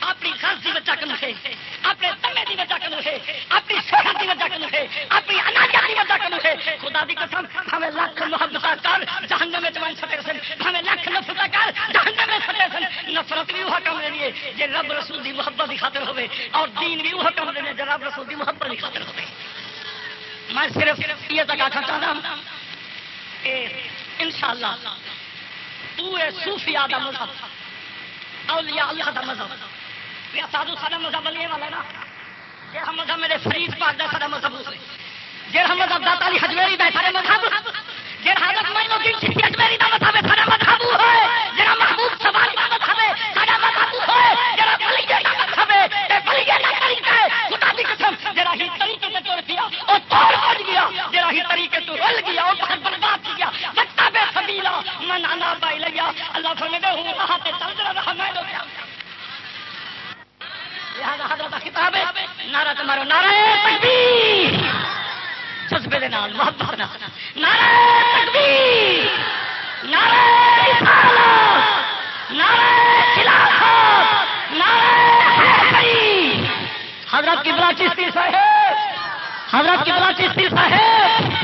اپنی خاص کی وجہ کنو ہے اپنے تمے کی وجہ کنو ہے اپنی شہرت کی وجہ کنو ہے اپنی اناجا کی وجہ کنو ہے خدا دی قسم، ہمیں لاکھ محبت کر، جہنم میں جوان سٹے سن۔ ہمیں لاکھ نفرت کر، جہنم میں سٹے سن۔ نفرت بھی وہ کم لینی ہے، جے رب رسول دی محبت کی خاطر ہوے اور دین بھی وہ کم لینی ہے رب رسول دی محبت کی خاطر ہوے میں صرف یہ تک آخر چاہتا ہوں کہ انشاءاللہ تو اے صوفیاء دا مذہب اولیاء اللہ دا مذہب۔ سادو سارا مذہب والی والا نا جی مذہب میرے فرید پاک دا سارا مذہب اسے جی مذہب داتا علی حجویری دا سارا مذہب۔ جی حضرت مینو دین سی حجویری دا مذہب سارا مذہب ہے۔ جڑا محبوب سوال دا مذہب ہے سارا مذہب ہے۔ جڑا بلیے دا مذہب ہے، تے بلیے دا طریقہ ہے۔ خدا دی قسم جڑا ہی طریقے تے ٹر گیا او توڑ پڑ گیا۔ جڑا ہی طریقے تو رل گیا، او بہت برباد ہو گیا من انا بائی لیا اللہ فرمائے ہوں راہ تے چل رہا میں لو حضرت خطاب ہے، نعرہ تمہارا نعرہ تکبیر. جذبے دے نال، محبت نال. نعرہ تکبیر. نعرہ رسالت. نعرہ خلافت نعرہ حیدری حضرت کی بلا چشتی صاحب. حضرت کی بلا چشتی صاحب.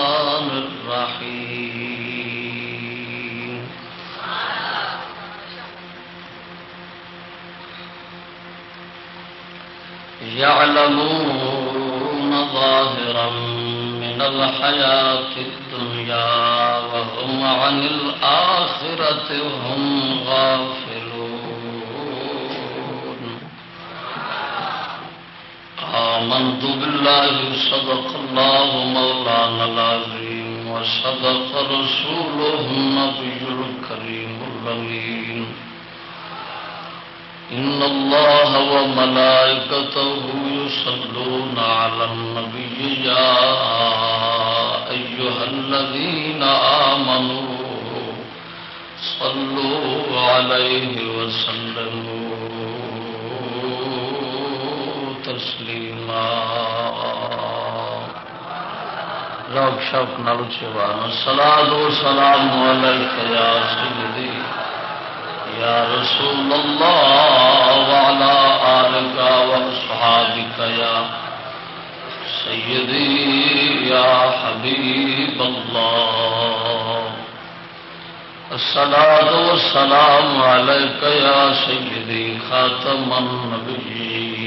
يعلمون ظاهرا من الحياة الدنيا وهم عن الآخرة هم غافلون. آمنت بالله، صدق الله مولانا العظيم، وصدق رسوله النبي الكريم الأمين. إن الله وملائكته يصلون على النبي يا أيها الذين آمنوا صلوا عليه وسلموا تسليما لوگ شوق نال چوان سلام و سلام عليك يا سيدي يا رسول الله وعلى آلك وأصحابك يا سيدي يا حبيب الله. الصلاة والسلام عليك يا سيدي خاتم النبيين.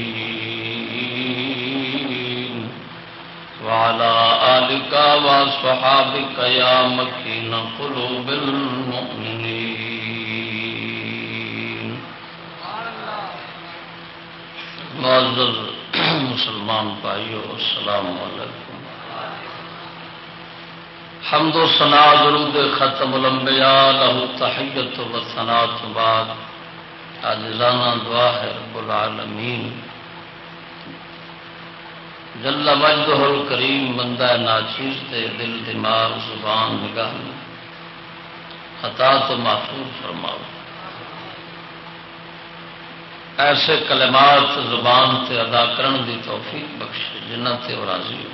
وعلى آلك وصحابك يا مكين قلوب المؤمنين. معزز مسلمان بھائیو، السلام علیکم۔ حمد و سنا درود ختم الانبیاء، لہو تحیت و ثنا تو بعد۔ عاجزانہ دعا ہے رب العالمین۔ جل وجدہ الکریم، بندہ ناچیز دے دل دماغ زبان نگاہ میں۔ خطا تو محفوظ فرماؤ۔ ایسے کلمات زبان تے ادا کرن دی توفیق بخشے جنہ تے وہ راضی ہو۔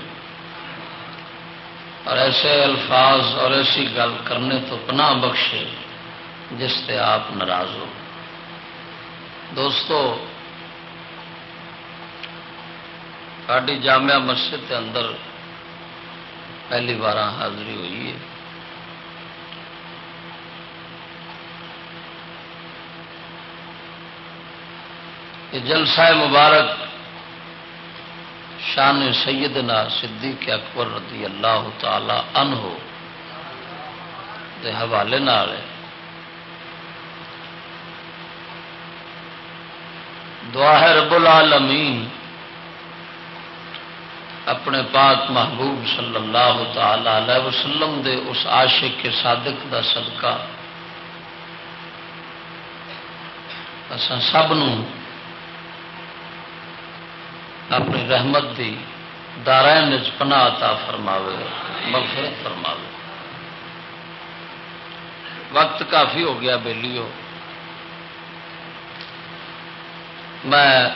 اور ایسے الفاظ اور ایسی گل کرنے تو پناہ بخشے جس سے آپ ناراض ہو۔ دوستو ساری جامعہ مسجد کے اندر پہلی بار حاضری ہوئی ہے۔ یہ جلسہ مبارک شان سیدنا صدیق اکبر رضی اللہ تعالی عنہ دے حوالے نال دعا ہے رب العالمین، اپنے پاک محبوب صلی اللہ تعالی علیہ وسلم دے اس عاشق کے صادق دا صدقہ۔ اساں سب اپنی رحمت دی دارائن پناہ عطا فرماوے، مغفرت فرماوے۔ وقت کافی ہو گیا بیلیو۔ میں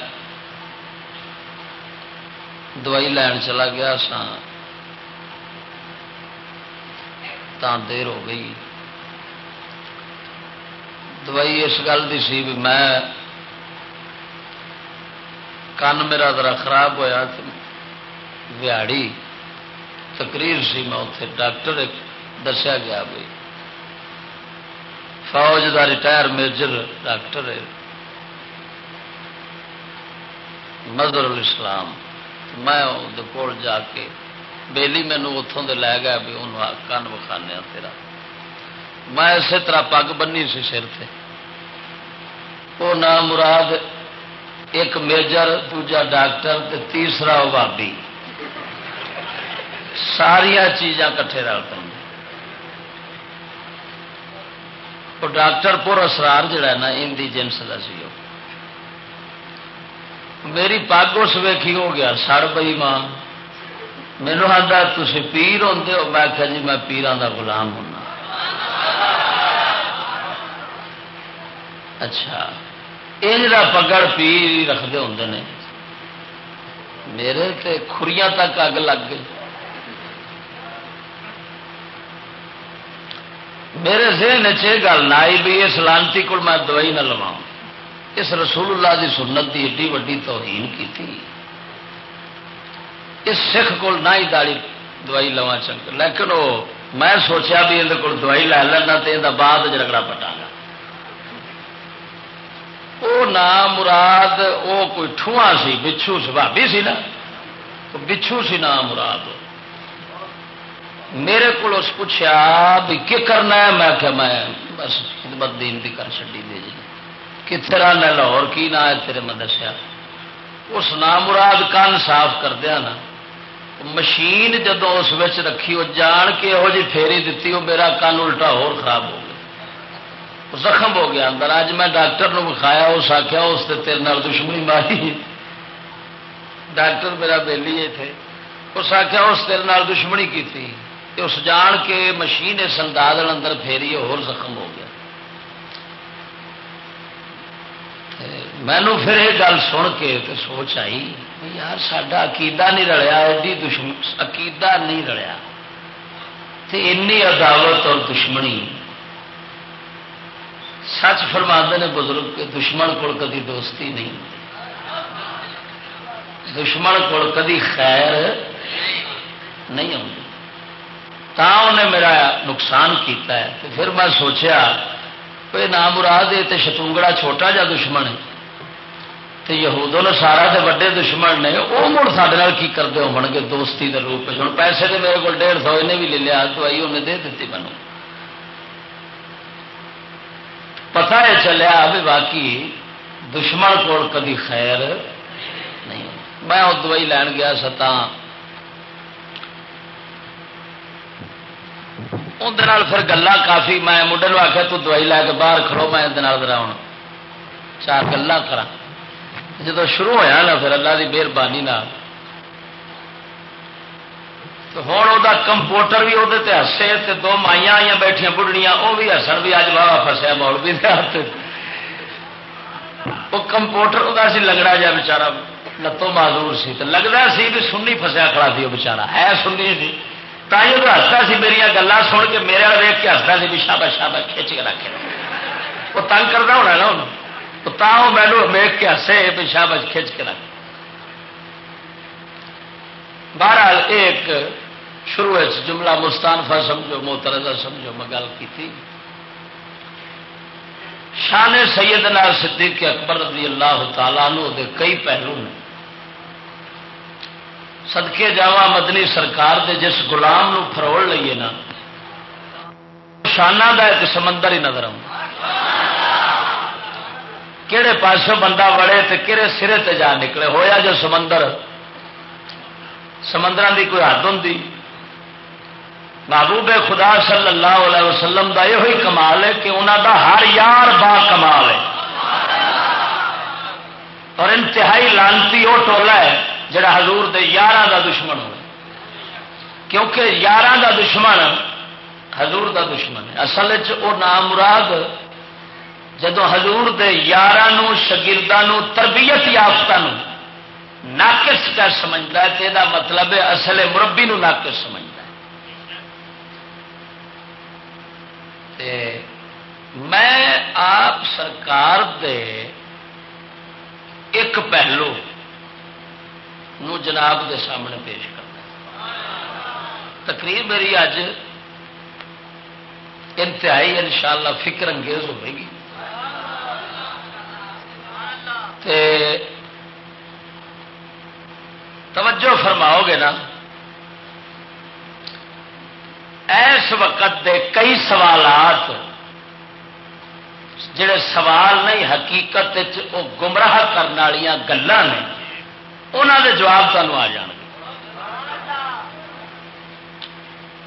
دوائی لین چلا گیا سا دیر ہو گئی۔ دوائی اس گل کی سی بھی میں کن میرا ذرا خراب ہوا ویاڑی تقریر سی میں اتنے ڈاکٹر دسیا گیا بھائی فوج کا ریٹائر میجر ڈاکٹر ہے۔ مظہر الاسلام۔ میں کول جا کے بیلی مینو اتوں دے لے گیا بھی انہوں کن وکھانے تیرا۔ میں اسی طرح پگ بنی سی سر سے وہ نام مراد ایک میجر، دوجا ڈاکٹر تے تیسرا بابی ساریا چیزاں کٹھے رل پہ وہ ڈاکٹر پور اسرار جڑا ہے نا، ان دی جنس کا سی میری پگ اس ویکھی ہو گیا، سڑ بئی ماں۔ مینو آتا تھی پیر ہوں میں آخیا جی میں پیران کا گلام ہونا۔ اچھا۔ یہ جا پگڑ پیر رکھتے ہوں نے۔ میرے تے کھریاں تک اگ لگ گئی۔ میرے ذہن چ گل نہ آئی بھی اس لانتی کو میں دوائی نہ لوا اس رسول اللہ دی سنت کی ایڈی وڈی توہین کی تھی اس سکھ کو نہ ہی داڑی دوائی لوا چنگ لیکن وہ میں سوچا بھی اندر کو دوائی لے لینا تو یہ بعد جگڑا پٹا گا وہ نام مراد وہ کوئی ٹھواں سی، بچھو سی بھابی سی نا۔ بچھو سی نام مراد۔ میرے کو پوچھا بھی کی کرنا ہے؟ میں کہ میں بس خدمت دین بھی کر چڑی دے جی۔ کتنے رہنا لاہور کی نہ ہے؟ تیرے میں دسیا۔ اس نام مراد کن صاف کردیا نا۔ مشین جدو اس رکھی وہ جان کے یہو جی فیری دیتی وہ میرا کن الٹا ہو خراب ہو گیا۔ زخم ہو گیا اندر۔ اج میں ڈاکٹر نو وکھایا اس آخیا اس تیرے نال دشمنی ماری۔ ڈاکٹر میرا بہلی تھے اس آخیا اس تیرے نال دشمنی کی تھی اس جان کے مشین اس انداز اندر پھیری اور زخم ہو گیا۔ مینو پھر یہ گل سن کے تو سوچ آئی یار سڈا عقیدہ نہیں رلیا، ایڈی دشمن عقیدہ نہیں رلیا۔ اینی عداوت اور دشمنی۔ سچ فرما نے بزرگ کے، دشمن کو کدی دوستی نہیں۔ دشمن کو کدی خیر نہیں آتی تا انہیں میرا نقصان کیتا ہے تو پھر میں سوچیا، کوئی نام مراد یہ شتونگڑا چھوٹا جا دشمن ہے؟ تو یہودوں نے سارا تو وڈے دشمن نے وہ مڑ سارے کی کرتے ہو گے دوستی کے روپ ہوں پیسے تو میرے کو ڈیڑھ سو، انہیں بھی لے لیا، دوائی انہیں دے دیتی مینو پتا ہے چلیا بھی باقی دشمن کو کدی خیر نہیں میں وہ دوائی لین گیا ستا اندر پھر گلا کافی۔ میں مڈے آخیا تو دوائی لے کے باہر کھڑو، میں ذرا ہوں چار گلا کرا جب شروع ہوا نا، پھر اللہ کی مہربانی ہوں وہ کمپوٹر بھی وہ ہسے تو دو مائیا آئی بیٹھیا بڑھڑیاں وہ بھی ہسن بھی اج بابا فسیا مول بھی ہاتھ وہ کمپوٹر وہ سی لگڑا جا بچارا لتوں معذور سی۔ تو لگتا سی بھی سنی فسیا کھڑا سی وہ بچارا۔ ہے سنی جی۔ سی تھی وہ ہستا سی میری گلان سن کے میرے ویک کے ہستا سی بھی شابا شابا کھچ کے رکھے وہ تنگ کرتا ہونا نا انہوں تو مینو ویک کے ہسے پیشاب کھچ کے رکھ۔ بہرحال ایک شروع جملہ مستانفا سمجھو موترزہ سمجھو، میں گل کی تھی۔ شان سیدنا صدیق اکبر رضی اللہ تعالیٰ نو دے کئی پہلو نے۔ سدکے جاوا مدنی سرکار دے جس گلام نو فروڑ لئیے نا، شانہ دا ایک سمندر ہی نظر آؤں۔ کہڑے پاسوں بندہ وڑے تے کہڑے سرے تے جا نکلے، ہویا جو سمندر سمندر دی کوئی حد ہوں محبوب خدا صلی اللہ علیہ وسلم دا یہ ہوئی کمال ہے کہ انہوں دا ہر یار با کمال ہے۔ اور انتہائی لانتی وہ ٹولا ہے جڑا حضور دے یار دا دشمن ہو کیونکہ یار دا دشمن حضور دا دشمن ہے۔ اصل نام مراد جدو حضور دے یار شگردوں تربیت یافتہ ناقص کر سمجھتا ہے تو یہ مطلب ہے اصل مربی نو ناقص سمجھتا ہے میں آپ سرکار دے ایک پہلو نو جناب دے سامنے پیش کرنا تقریر میری اج انتہائی انشاءاللہ فکر انگیز ہوئے گی۔ تے توجہ فرماؤ گے نا۔ ایس وقت دے کئی سوالات جڑے سوال نہیں، حقیقت وہ گمراہ کرنے والی گلان نے انہوں دے جواب تمہیں آ جان گے۔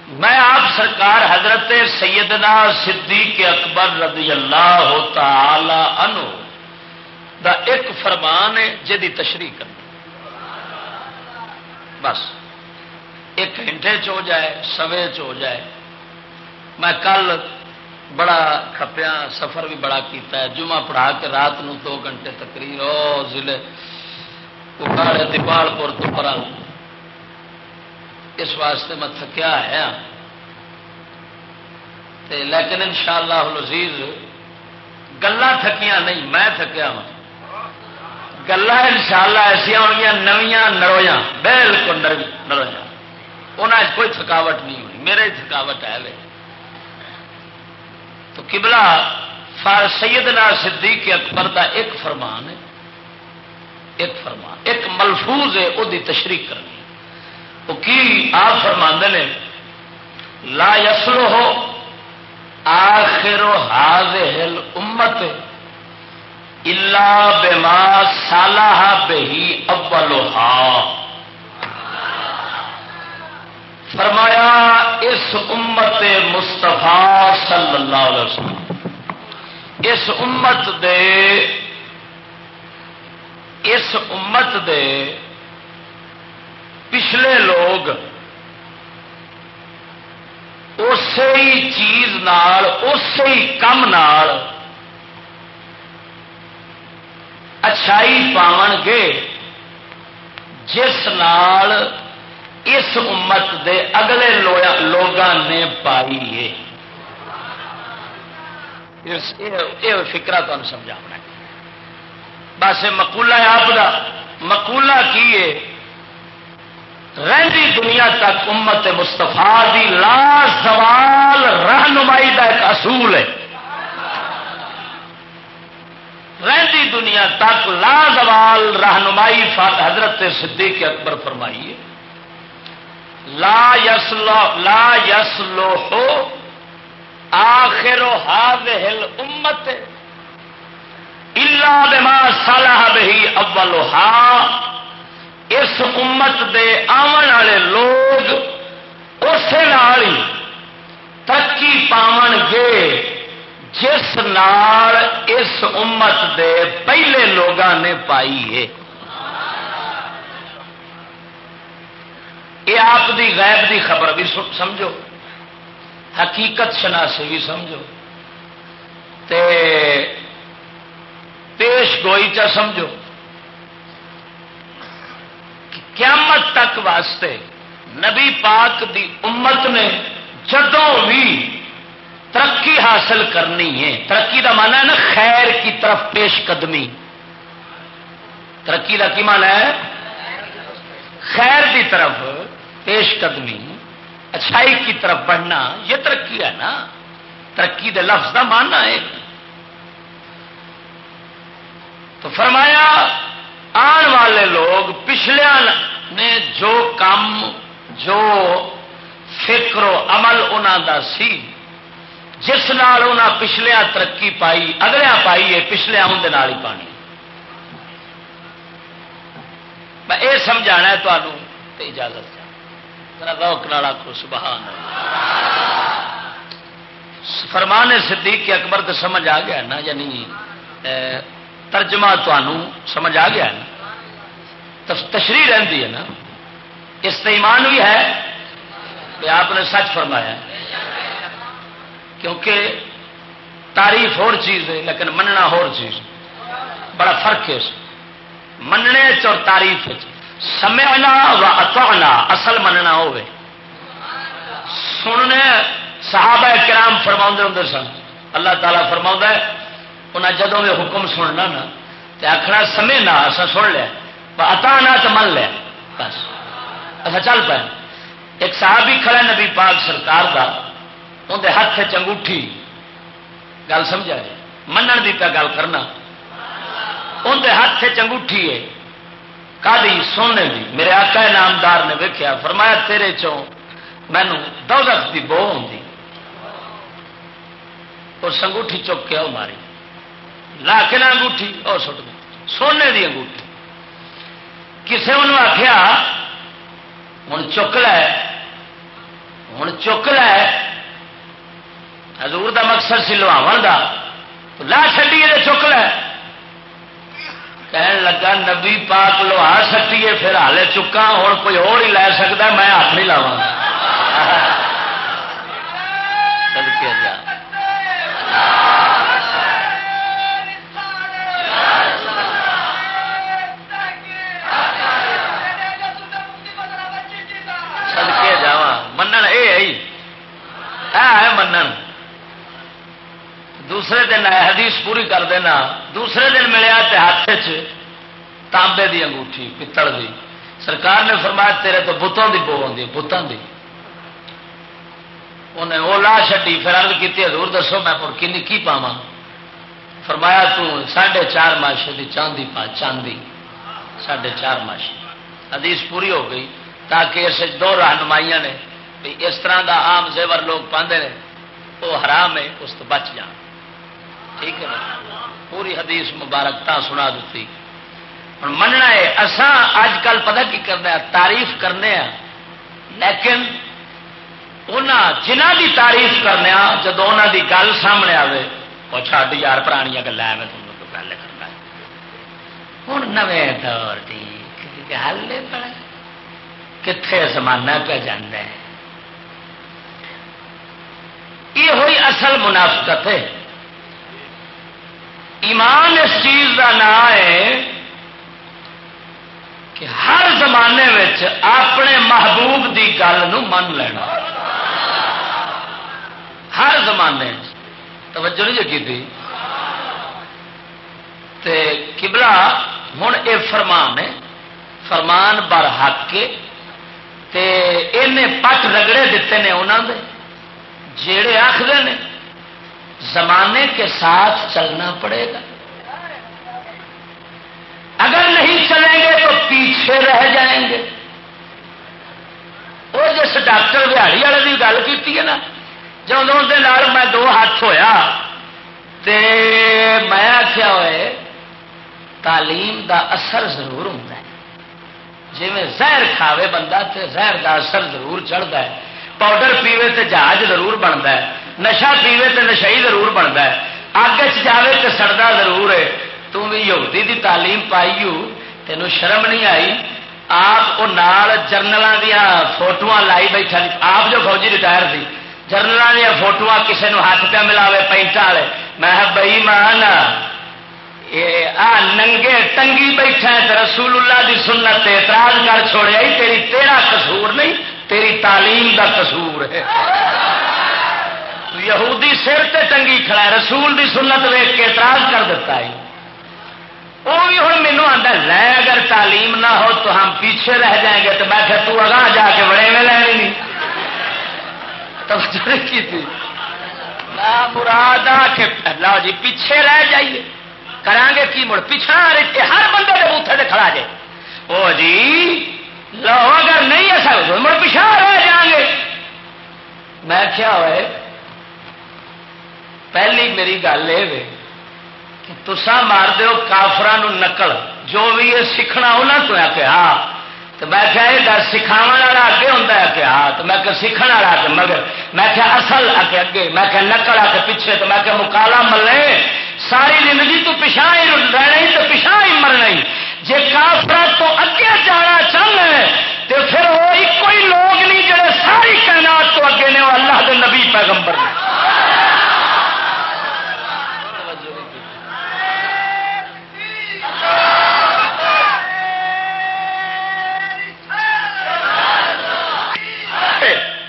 میں آپ سرکار حضرت سیدنا صدیق اکبر رضی اللہ تعالی عنہ دا ایک فرمان ہے جی تشریح کرنا۔ بس، ایک گھنٹے چ ہو جائے، سوے چ ہو جائے۔ میں کل بڑا کھپیا، سفر بھی بڑا کیتا ہے۔ جمعہ پڑھا کے رات نو دو گھنٹے تقریر او ضلع اکاڑے دیپال پور تو پر اس واسطے میں تھکیا ہے۔ لیکن ان شاء اللہ لذیذ گلا تھکیاں نہیں، میں تھکیا ہوں گلا ان شاء اللہ ایسا ہو نویاں نرویا بالکل نرویا انہیں کوئی تھکاوٹ نہیں ہوئی میرے ہی تھکاوٹ ہے۔ لے تو کبلا فار سیدنا صدیق اکبر دا ایک فرمان ہے۔ ایک فرمان، ایک ملفوظ ہے وہ تشریح کرنی۔ وہ کی آپ فرما نے؟ لا یسلو ہو آخر ہاض امت اللہ بما سالہ بہی اولوہا فرمایا، اس امت مستفا صلی اللہ علیہ وسلم، اس امت دے، اس امت دے پچھلے لوگ اسی چیز نال، اسی کم نال اچھائی پاون گے، جس نال اس امت دے اگلے لوگوں نے پائی ہے۔ یہ فکرا تمہیں سمجھا بس مکولا آپ کا مکولا کی ہے؟ رہی دنیا تک امت مستفا دی لا سوال رہنمائی کا ایک اصول ہے۔ رہی دنیا تک لا زوال رہنمائی حضرت صدیق اکبر فرمائیے لا یس لو لا یس لو ہو آخر ہل امت اللہ بما صلاح بہی اول اس امت دے آمن والے لوگ اسی ہی ترقی پاون گے، جس نال اس امت دے پہلے لوگوں نے پائی ہے۔ یہ آپ دی غیب دی خبر بھی سمجھو۔ حقیقت شناسی بھی سمجھو۔ تے پیش گوئی چا سمجھو۔ قیامت تک واسطے نبی پاک دی امت نے جدوں بھی ترقی حاصل کرنی ہے، ترقی کا مانا ہے نا خیر کی طرف پیش قدمی۔ ترقی کا کی مانا ہے؟ خیر کی طرف۔ پیش قدمی اچھائی کی طرف بڑھنا، یہ ترقی ہے نا۔ ترقی دے لفظ کا ماننا ہے۔ تو فرمایا، آن والے لوگ پچھلے نے جو کام، جو فکر و عمل انہوں دا سی، جس نال انہوں پچھلیا ترقی پائی اگلیا پائی ہے پچھلیا اندر ہی پانی میں یہ سمجھا تمہوں تو اجازت۔ روک نالا کو سبحان فرمان صدیق اکبر تو سمجھ آ گیا نا یعنی ترجمہ تمہوں سمجھ آ گیا نا۔ تشریح رہتی ہے نا۔ اس ایمان بھی ہے کہ آپ نے سچ فرمایا۔ کیونکہ تعریف اور چیز ہے، لیکن مننا اور چیز۔ بڑا فرق ہے مننے اور تعریف سمعنا و اطعنا، اصل مننا ہوئے۔ سننے صحابہ کرام فرما ہوں سن۔ اللہ تعالیٰ فرما ہے انہیں جدوں میں حکم سننا نا تو آخنا سمے نہ اصا سن لیا۔ اتا نہ تو من لیا۔ بس۔ اچھا چل پائے ایک صحابی کھڑا نبی پاک سرکار کا اندر ہاتھ چنگوٹھی گل سمجھا جی؟ منن کی پہ گل کرنا۔ اندر ہاتھ چنگوٹھی ہے۔ کالی سونے دی، میرے آقا نامدار نے ویکیا فرمایا تیرے چوں مینو دوزخ دی بو ہوں اور سنگوٹھی چک کے وہ ماری۔ لا کے نہ انگوٹھی اور سٹ دی سونے دی انگوٹھی۔ کسے انہوں آخیا ہوں چک لے ہوں چک لے۔ حضور دا مقصد سی لواو دا۔ لا چڈیے چک لے۔ کہن لگا نبی پاک لوہا سکیے پھر ہالے چکا ہوں کوئی اور ہی لے سکتا میں ہاتھ نہیں لاوا جا سدکے جا من یہ منن دوسرے دن حدیث پوری کر دینا۔ دوسرے دن ملیا ہاتھ تانبے دی انگوٹھی پتل دی۔ سرکار نے فرمایا، تیرے تو بتوں کی بو آتی بتان دی۔ انہیں وہ لا چڈی پھر ارد کی حضور دسو، میں پر کنی کی پاوا فرمایا ساڑھے چار ماشے دی چاندی پا، چاندی۔ ساڑھے چار ماشے۔ حدیث پوری ہو گئی، تاکہ اس دو رہنمائیاں نے۔ اس طرح دا عام زیور لوگ پاندے نے، وہ حرام ہے، اس تو بچ جان۔ ٹھیک ہے نا؟ پوری حدیث مبارک تا سنا دیتی ہوں مننا ہے اسان اج کل پتہ کی کرنا ہے تعریف کرنے ہیں۔ لیکن جنہ دی تعریف کرنے جب انہوں دی گل سامنے آئے وہ چھ یار پرانیا گلا میں تم گل کرنا ہوں نوے دور کی گل کتنے زمانہ پہ جانا ہے یہ ہوئی اصل منافقت ہے۔ ایمان اس چیز کا نام ہے کہ ہر زمانے اپنے محبوب کی گل من لینا۔ ہر زمانے توجہ نہیں جگی تھی کبلا ہوں یہ فرمان ہے، فرمان بر حق پٹ رگڑے دیتے ہیں انہوں نے جڑے آخر نے۔ زمانے کے ساتھ چلنا پڑے گا۔ اگر نہیں چلیں گے تو پیچھے رہ جائیں گے۔ وہ جس ڈاکٹر بہاڑی والے کی گل کی نا جب اندر میں دو ہاتھ ہویا تے میں آخیا ہوئے، تعلیم دا اثر ضرور ہوں جی میں زہر کھاوے بندہ تے زہر دا اثر ضرور چڑھتا ہے۔ پاؤڈر پیوے تے جہاز ضرور بنتا ہے۔ نشا پیوے تے نشئی ضرور بنتا ہے۔ اگ چاہے تو سڑتا ضرور ہے۔ تم بھی یہودی دی تعلیم پائی ہو تینوں شرم نہیں آئی۔ آپ وہ جرنل دیا فوٹو لائی بیٹھا آپ جو فوجی ریٹائر تھی جرنل دیا فوٹو کسی نے ہاتھ پہ ملاوے پینٹ والے۔ میں بئی مان آ ننگے ٹنگی بیٹھا رسول اللہ دی سنت اعتراض کر چھوڑیا تیری تیرا قصور نہیں، تیری تعلیم دا قصور ہے۔ یہودی سر تے ٹنگی کھڑا ہے، رسول دی سنت ویک کے اعتراض کر دیتا ہے۔ وہ بھی ہوں مینو آتا لے اگر تعلیم نہ ہو تو ہم پیچھے رہ جائیں گے تو میں کہ تو اگاں جا کے بڑے میں لینی۔ نہیں توجہ کی تھی۔ مراد آ کے لو جی پیچھے رہ جائیے۔ کریں گے کی مڑ؟ پیچھا ہر بندے کے بوتھے سے کھڑا جائے۔ وہ جی لو اگر نہیں ایسا مڑ پچھا رہ جائیں گے۔ میں کیا ہوئے؟ پہلی میری گل یہ کہ تسا مار دو کافران نقل جو بھی یہ سیکھنا انہوں تو ہے کہ ہاں تو میں کیا یہ سکھاو والا اگے ہوں کہ ہاں تو میں کہ سیکھ والا کے مگر میں کیا اصل آ کے اگے میں کیا نقل آ کے پیچھے تو میں کیا مکالا ملے ساری زندگی تو پچھا ہی رہنا تو پچھا ہی مرنا ہی جی کافر تو اگے جانا چاہنا تو پھر وہ ایک ہی لوگ نہیں جڑے ساری کائنات تو اگے نے وہ اللہ کے نبی پیغمبر نے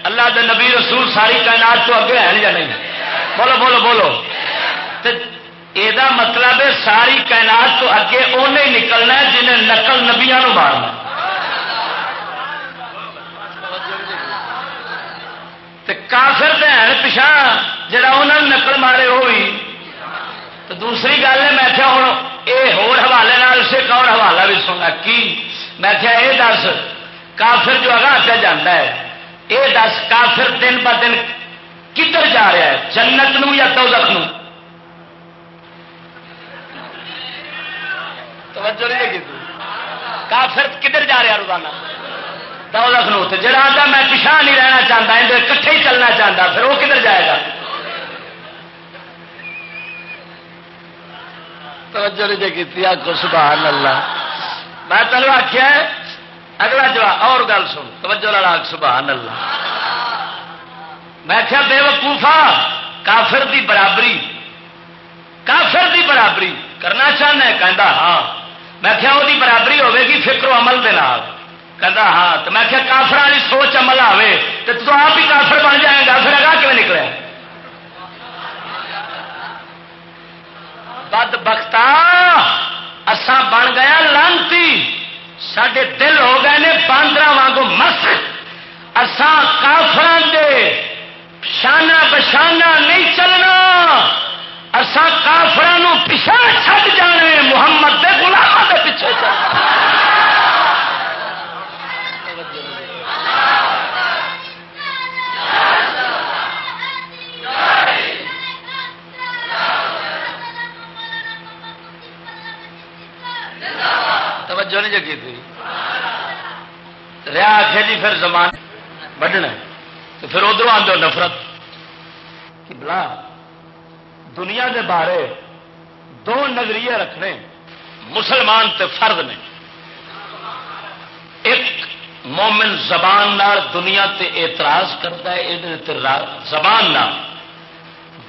اللہ دے نبی رسول ساری کائنات تو اگے ہیں یا نہیں؟ بولو بولو بولو۔ یہ مطلب ہے ساری کائنات تو اگے انہیں نکلنا ہے جنہیں نقل نبیا مارنا کافر تو ہے پچھا جا نقل مارے ہوئی تو دوسری گل ہے، میں کیا ہوں یہ ہووالے سے کون حوالہ بھی سننا؟ کی؟ میں کیا یہ دس، کافر جو اگا پہ جانا ہے یہ دس کافر دن ب دن کدھر جا رہا ہے؟ جنت نو یا دوزخ نو توجہ نہیں کی کافر کدھر جا رہا روزانہ؟ دوزخ نو جڑا آتا میں پچھا نہیں رہنا چاہتا اندر کٹھے ہی چلنا چاہتا پھر وہ کدھر جائے گا؟ توجہ نہیں کی سبحان اللہ۔ میں تینوں آخیا اگلا جواب، اور گل سن۔ توجہ لڑا سبحان اللہ۔ میں کیا بے وقوفا کافر دی برابری۔ کافر دی برابری، کرنا چاہنا ہے کہہ ہاں۔ میں کیا وہ برابری ہوے گی فکر و عمل دے نال۔ کہندا ہاں تو میں کیا کافر والی سوچ عمل آئے تو تو آپ ہی کافر بن جائے گا پھر اگاہ کیوں نکلے؟ بد بختا اسان بن گیا لانتی۔ سڈے دل ہو گئے نے باندر واگو مس اسان کافران دے شانہ بشانہ نہیں چلنا۔ اسان کافران پچھا چھٹ جانے، محمد دے گلام کے پیچھے چلنا۔ توجہ نہیں جگی تھی۔ رہا آخر جی پھر زمان بڑھنا تو پھر ادھر آدھو نفرت۔ کہ بلا، دنیا کے بارے دو نظریے رکھنے، مسلمان تے فرد نے۔ ایک مومن زبان نال دنیا تے اعتراض کرتا ہے زبان نال۔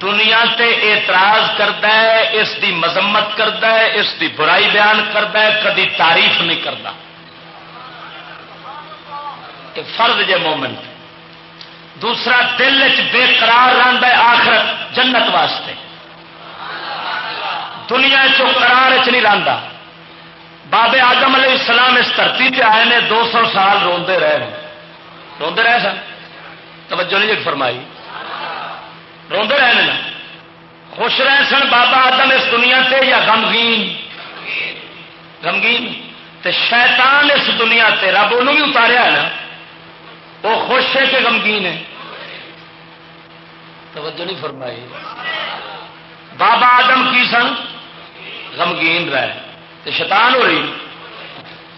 دنیا تے اعتراض کرتا ہے، اس دی مذمت کرتا ہے، اس دی برائی بیان کرتا ہے، کدی تعریف نہیں کرتا کہ فرد جے مومن، دوسرا دل چ بے قرار رہتا ہے آخرت، جنت واسطے۔ دنیا چرار چ نہیں رہتا بابے آدم علیہ السلام اس دھرتی پہ آئے نے، دو سو سال روندے رہے۔ روندے رہے سن؟ توجہ نہیں جی فرمائی۔ روندے رہے نا۔ خوش رہے سن بابا آدم اس دنیا تے یا غمگین؟ غمگین؟ تے شیطان اس دنیا تے رب انہوں بھی اتاریا ہے نا۔ وہ خوش ہے کہ غمگین ہے۔ توجہ نہیں فرمائی۔ بابا آدم کی سن؟ غمگین رہے۔ تو شیطان ہو رہی۔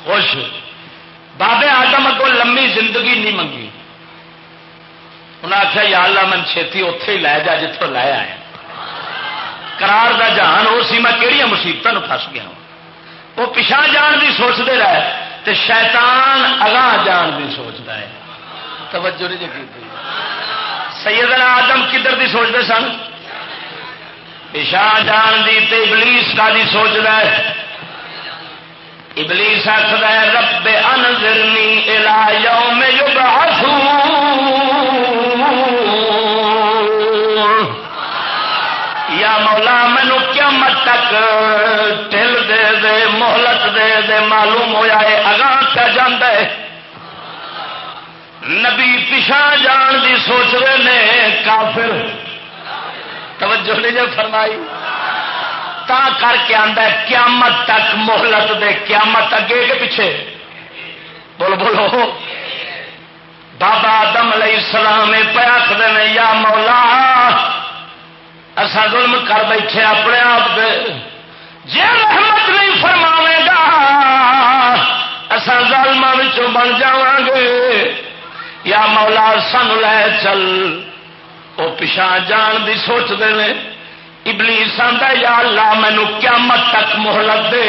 خوش۔ بابے آدم اگوں لمبی زندگی نہیں منگی۔ انہیں آخیا یا اللہ من چھتی اتے ہی لے جا جتوں لے آیا۔ کرار دا جہان وہ سی، میں کہڑی مصیبتوں پس گیا وہ پچھا جان کی سوچتے رہے تو شیطان اگاں جان کی سوچتا ہے۔ توجہ نہیں جی سیدنا آدم کدھر کی سوچتے سن؟ پچھا جان دی تے ابلیس کا دی سوچتا ہے۔ ابلیس آخر رب انذرنی الى یوم یبعثون۔ مولا مینو قیامت تک ٹل دے دے، مہلت دے دے، معلوم ہوا ہے اگاں کیا جانا ہے نبی پچھا جان دی سوچ رہے نے، کافر۔ توجہ نہیں جو فرمائی۔ تا کر کے آدھا قیامت تک مہلت دے، قیامت اگے کے پیچھے۔ بول بولو۔ بابا آدم علیہ السلام پہ آخر یا مولا اصا ظلم کر بیٹھے اپنے آپ جی رحمت نہیں فرماوے گا اصا ظالم بن جا گے یا مولا سن لے چل۔ وہ پچھا جان دی سوچتے ہیں ابلیس آتا یا اللہ مینو قیامت تک محلت دے۔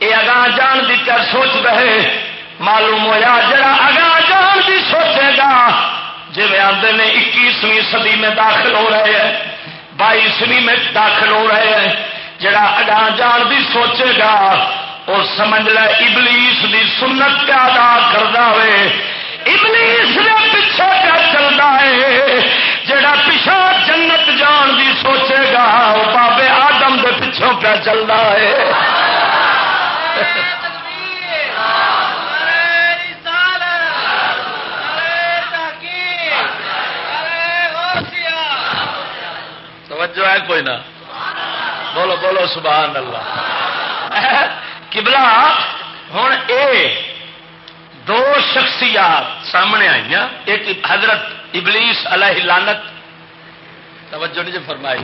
یہ اگاں جان دی کیا سوچ رہے۔ معلوم ہوا جڑا اگاں جان دی سوچے گا۔ جی آتے نے اکیسویں صدی میں داخل ہو رہے ہیں۔ بائیسویں میں داخل ہو رہے ہیں۔ جڑا اگاں جان دی سوچے گا اور سمجھ لے ابلیس دی سنت پہ ادا کرتا ہوئے ابلیس نے پیچھے کیا چلتا ہے؟ جڑا پیچھا جنت جان دی سوچے گا وہ بابے آدم دے پیچھوں پہ چلتا ہے؟ توجہ ہے کوئی نہ۔ بولو بولو، سبحان اللہ۔ کبلا ہوں اے دو شخصیات سامنے آئی ایک حضرت ابلیس علیہ لانت توجہ نہیں جو فرمائی۔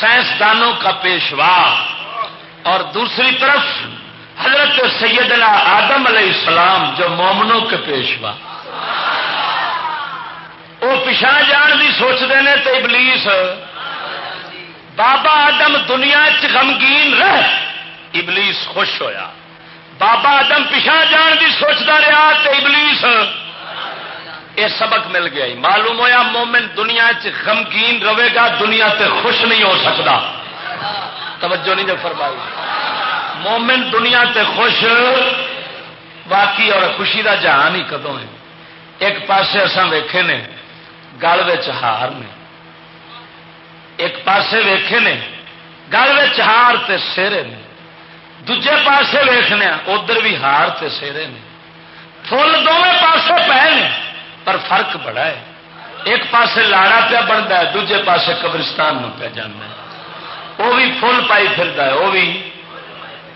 سائنسدانوں کا پیشوا۔ اور دوسری طرف حضرت سیدنا آدم علیہ السلام جو مومنوں کے پیشوا۔ وہ پچھا جان کی سوچتے ہیں تو ابلیس بابا آدم دنیا چمگین رہ۔ ابلیس خوش ہویا۔ بابا آدم پچھا جان کی سوچتا رہا تو ابلیس یہ سبق مل گیا جی۔ معلوم ہویا مومن دنیا غمگین رہے گا، دنیا تے خوش نہیں ہو سکتا توجہ نہیں جو فرمائی۔ مومن دنیا تے خوش باقی اور خوشی دا جہان ہی کدو ہے۔ ایک پاسے اسان ویکھے نے، گل ہار نے۔ ایک پاسے ویکھے نے، گل ہار تے سیرے نے۔ دجے پاسے ویخنے ادھر بھی ہار تے سیرے نے۔ فل دونوں پاسے پے نے، پر فرق بڑا ہے۔ ایک پاسے لاڑا پیا بنتا ہے، دوجے پاسے قبرستان میں پہ جانا ہے۔ وہ بھی فل پائی پھرتا ہے وہ بھی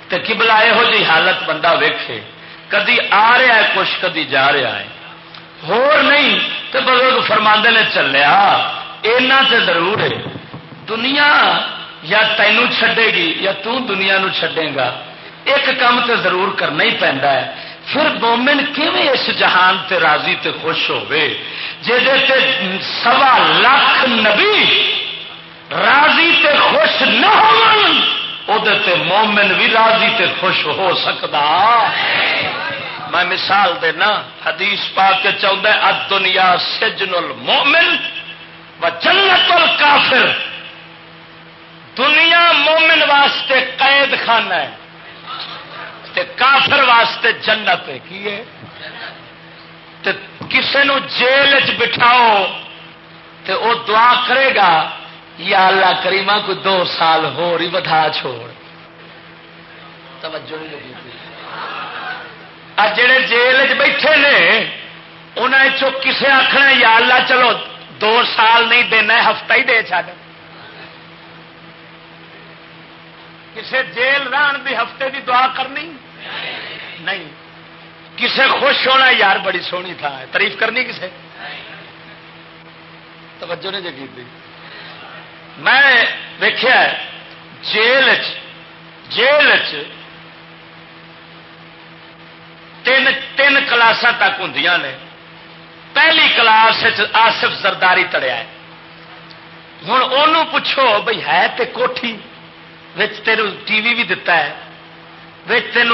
تے کبلا یہو جی حالت بندہ ویکھے۔ کدی آ رہا ہے، کچھ کدی جا رہا ہے۔ ہور نہیں تو بزرگ فرما نے چلیا، اینا تے ضرور ہے۔ دنیا یا تینوں چھڈے گی یا تو دنیا نو چھڈے گا؟ ایک کام تے ضرور کرنا ہی پہنتا ہے۔ پھر مومن کیویں اس جہان تے راضی تے خوش ہوئے تے سوا لاکھ نبی راضی تے خوش نہ ہو تے مومن بھی راضی تے خوش ہو سکتا میں مثال دینا، حدیث پا کے چاہتا ہے دنیا سجن المومن و جنت الکافر۔ دنیا مومن واسطے قید خانہ ہے تے کافر واسطے جنت ہے، کی ہے؟ تے کسے نو جیل چ بٹھاؤ تے او دعا کرے گا، یا اللہ کریمہ کو دو سال ہو رہی بدھا چھوڑ۔ توجہ نہیں لگی جڑے جیل چ بیٹھے نے انہیں چو کسے آخنا یا اللہ چلو، دو سال نہیں دینا ہفتہ ہی دے چڑ کسے جیل ران دی ہفتے دی دعا کرنی؟ نہیں. کسے خوش ہونا یار بڑی سونی تھا. تعریف کرنی کسے؟ توجہ نے جگی دی. میں دیکھا جیل جیل تین تین کلاسا تک ہوں نے۔ پہلی کلاس آصف زرداری تڑیا ہے۔ ہوں وہ پوچھو بھائی ہے تے کوٹھی؟ تین ٹی وی بھی دتا ہے تین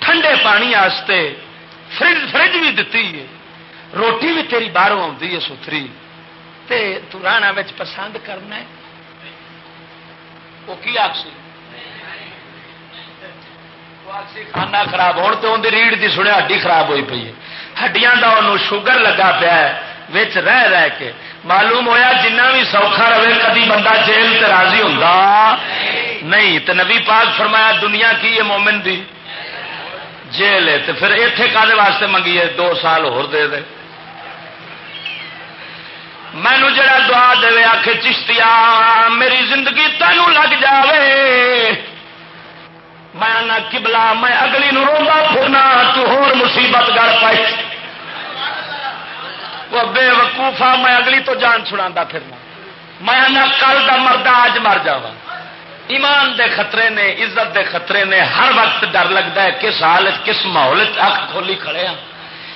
ٹھنڈے پانی آستے فرج فرج بھی دتی ہے روٹی بھی تیری باہروں آتی ہے ستری تے تو پسند کرنا وہ کی آخسی کھانا خراب ہونے تو اندر ریڑھ کی سنیا ہڈی خراب ہوئی پی ہے ہڈیاں کا انہوں شوگر لگا پیا رہ رہ کے معلوم ہویا جنہ بھی سوکھا رہے، کدی بندہ جیل تے راضی ہوں نہیں تو نبی پاک فرمایا دنیا کی ہے مومن دی؟ جیل ہے۔ تو پھر اتے کالے واسطے منگیے؟ دو سال ہو دے دے۔ مینو جڑا دعا دے آ کے چشتیا میری زندگی تینوں لگ جاوے۔ میں نہ کبلا میں اگلی نو روا پھرنا، تو ہور مصیبت گڑ پائی۔ وہ بے وقوفا میں اگلی تو جان چھڑا پھرنا۔ میں نہ کل کا مرد اج مر جا ایمان دے خطرے نے، عزت دے خطرے نے ہر وقت ڈر لگتا ہے کس حال کس ماحول اک کھولی کھڑے ہاں۔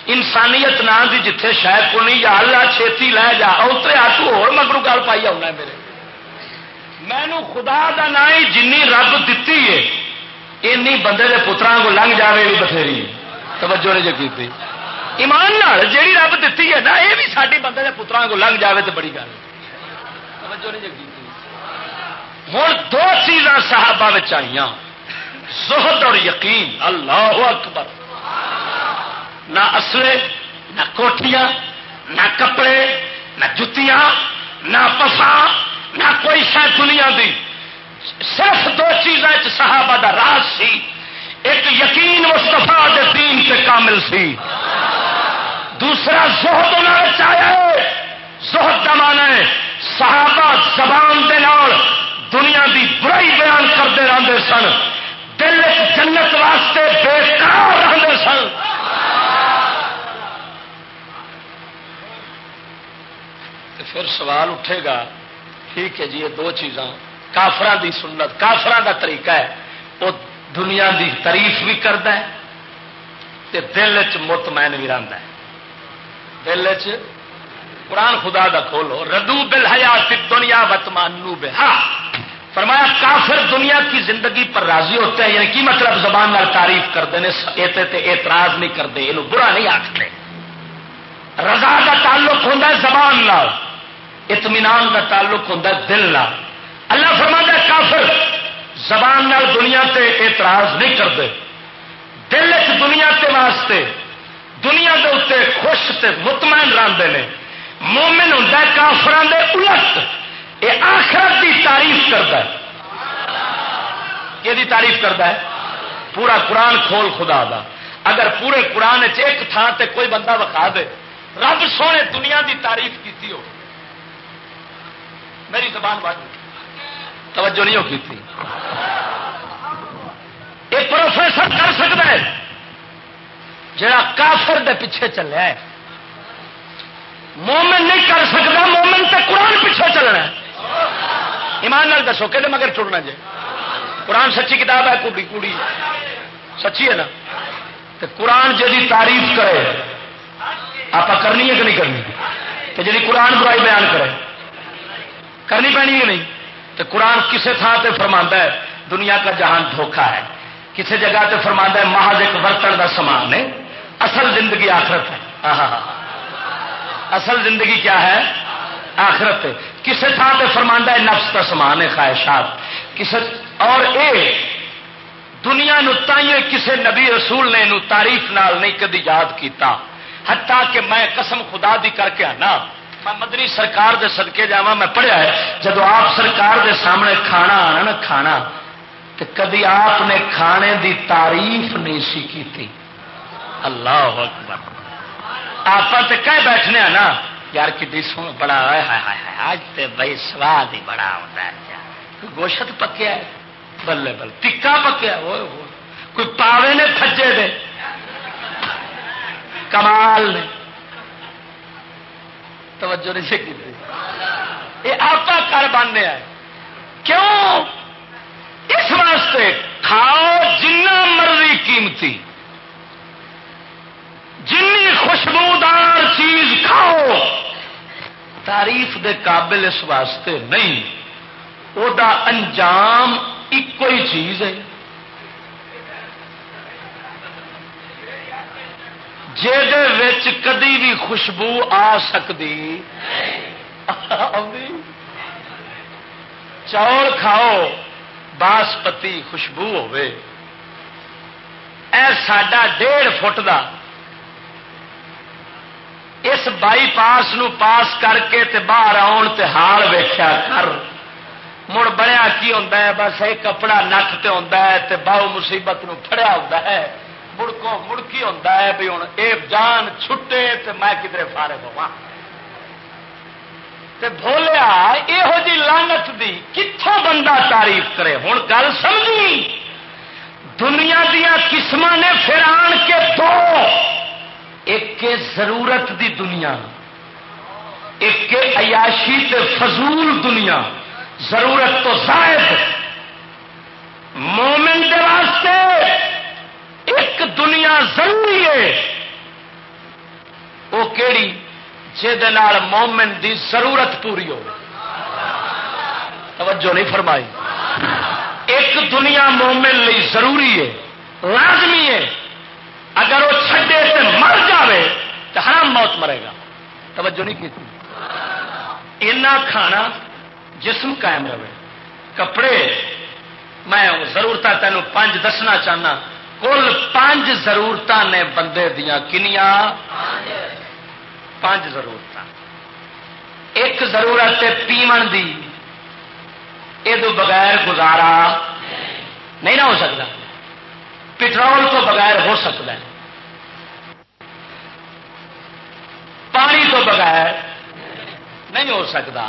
انسانیت نہ دی جتھے شاید کو نہیں، یا اللہ چھتی لے جا اترے آ تو ہو مگرو گل پائی آنا میرے۔ مینو خدا دا نا ہی جن رب دتی ہے این بندے دے پترا کو لنگ جائے بھی بتھیری۔ توجہ نے جو جی کی ایمان نال جیڑی رب دتی ہے نا یہ بھی ساری بندے دے پترا کو لنگ جائے تو بڑی گل۔ ہوں دو چیزاں صحابہ آئی زہد اور یقین۔ اللہ اکبر۔ نہ اصلے نہ کوٹیاں نہ کپڑے نہ جتیاں نہ پسا نہ کوئی شاید دنیا دی۔ صرف دو چیزیں صحابہ دا راز سی۔ ایک یقین مستفا دے دین سے کامل سی۔ دوسرا زہد انہیں چاہے زہد کا مان ہے صحابہ زبان دے نال دنیا دی برائی بیان کرتے رہتے سن۔ دل جنت واسطے بےکار رہتے سن۔ پھر سوال اٹھے گا، ٹھیک ہے جی یہ دو چیزاں۔ کافران دی سنت کافران دا طریقہ ہے۔ وہ دنیا دی تعریف بھی کرتا ہے تے دل چ مطمئن بھی رہتا ہے۔ دل چ قرآن خدا دا کھولو ردو بل حیات دنیا بتمانو بے ہاں فرمایا، کافر دنیا کی زندگی پر راضی ہوتے ہیں یعنی کی مطلب زبان نال تعریف کرتے ہیں اعتراض نہیں کرتے، یہ برا نہیں آختے رضا کا تعلق ہوتا ہے زبان نال، اطمینان کا تعلق ہوتا ہے دل نال۔ اللہ فرما کافر زبان نال دنیا تے اعتراض نہیں کرتے۔ دل چ دنیا تے واسطے، دنیا کے اتنے خوش تے مطمئن رہتے ہیں مومن ہوں کافران دے الٹ۔ یہ آخرت کی تعریف کرتا ہے۔ یہ تعریف کرتا ہے؟ پورا قرآن کھول خدا دا۔ اگر پورے قرآن ایک تھان تے کوئی بندہ وکھا دے، رب سونے دنیا دی تعریف کی ہو۔ میری زبان بات توجہ نہیں ہوگی تھی۔ یہ پروفیسر کر سکتا ہے، جڑا کافر دے پیچھے چلیا ہے مومن نہیں کر سکتا، مومن تے قرآن پیچھے چلنا ہے۔ ایمان نال دسو کہ مگر چڑنا جی قرآن سچی کتاب ہے کڑی کڑی سچی ہے نا؟ تو قرآن جی تعریف کرے آپ کرنی ہے کہ نہیں کرنی؟ تو جی قرآن برائی بیان کرے۔ کرنی پینی ہے نہیں؟ تو قرآن کسی تھان سے فرما ہے؟ دنیا کا جہان دھوکھا ہے۔ کسی جگہ سے فرما ہے؟ محض ایک برتن کا سامان ہے۔ اصل زندگی آخرت ہے۔ اصل زندگی کیا ہے؟ آخرت کسی تھان سے فرما ہے؟ نفس کا سامان ہے، خواہشات۔ کسی اور اے، دنیا نتائیے کسی نبی رسول نے تعریف نال نہیں کدی یاد کیتا۔ ہتا کہ میں قسم خدا دی کر کے آنا۔ میں مدری سرکار دے صدقے جا میں پڑھیا ہے جب آپ سرکار دے سامنے کھانا آنا نا، کھانا تو کدی آپ نے کھانے دی تعریف نہیں سی کی اللہ اکبر۔ آپ کہہ بیٹھنے ہاں نا، یار کھی سو بڑا آج تے بھائی سواد ہی بڑا ہوتا ہے۔ گوشت پکیا ہے؟ بلے بل ٹکا پکیا کوئی پاوے نے کھجے دے؟ کمال نے۔ توجہ نہیں کی یہ آپ کر بننے ہے کیوں؟ اس واسطے کھاؤ جنا مرضی قیمتی۔ جن خوشبودار چیز کھاؤ۔ تعریف دے قابل اس واسطے نہیں۔ وہ انجام ایک ہی چیز ہے۔ کدی بھی خوشبو آ سکتی چول کھاؤ باسپتی خوشبو ہوے اے ساڈا ڈیڑھ فٹ دا اس بائی پاس نو پاس کر کے تے باہر آن تے حال ویخیا کر مڑ بنیا کی ہوتا ہے بس یہ کپڑا نک تے ہوتا ہے تے باؤ مصیبت نو پھڑیا ہوتا ہے مڑکو مڑکی ہوتا ہے بھی ہوں یہ جان چھٹے تو میں کدھر فارغ ہوا بولیا یہو جی لانت دی کتوں بندہ تعریف کرے؟ ہوں گل سمجھی؟ دنیا دیا قسم نے پھر آن کے دو۔ ایک ضرورت دی دنیا، ایک عیاشی تے فضول دنیا۔ ضرورت تو زائد۔ مومن دے واسطے ایک دنیا ضروری ہے۔ وہ کہڑی جہد مومن دی ضرورت پوری ہو توجہ نہیں فرمائی۔ ایک دنیا مومن لی ضروری ہے، لازمی ہے۔ اگر وہ چھڈے تو مر جائے تو حرام موت مرے گا۔ توجہ نہیں کی اینا کھانا جسم قائم رہے۔ کپڑے، میں ضرورت تینوں پانچ دسنا چاہنا۔ کل پانچ ضرورت نے بندے دیا کنیا پانچ ضرورت ایک ضرورت پیمن دی۔ یہ بغیر گزارا نہیں نہ ہو سکتا۔ پٹرول تو بغیر ہو سکتا ہے۔ پانی تو بغیر نہیں ہو سکتا۔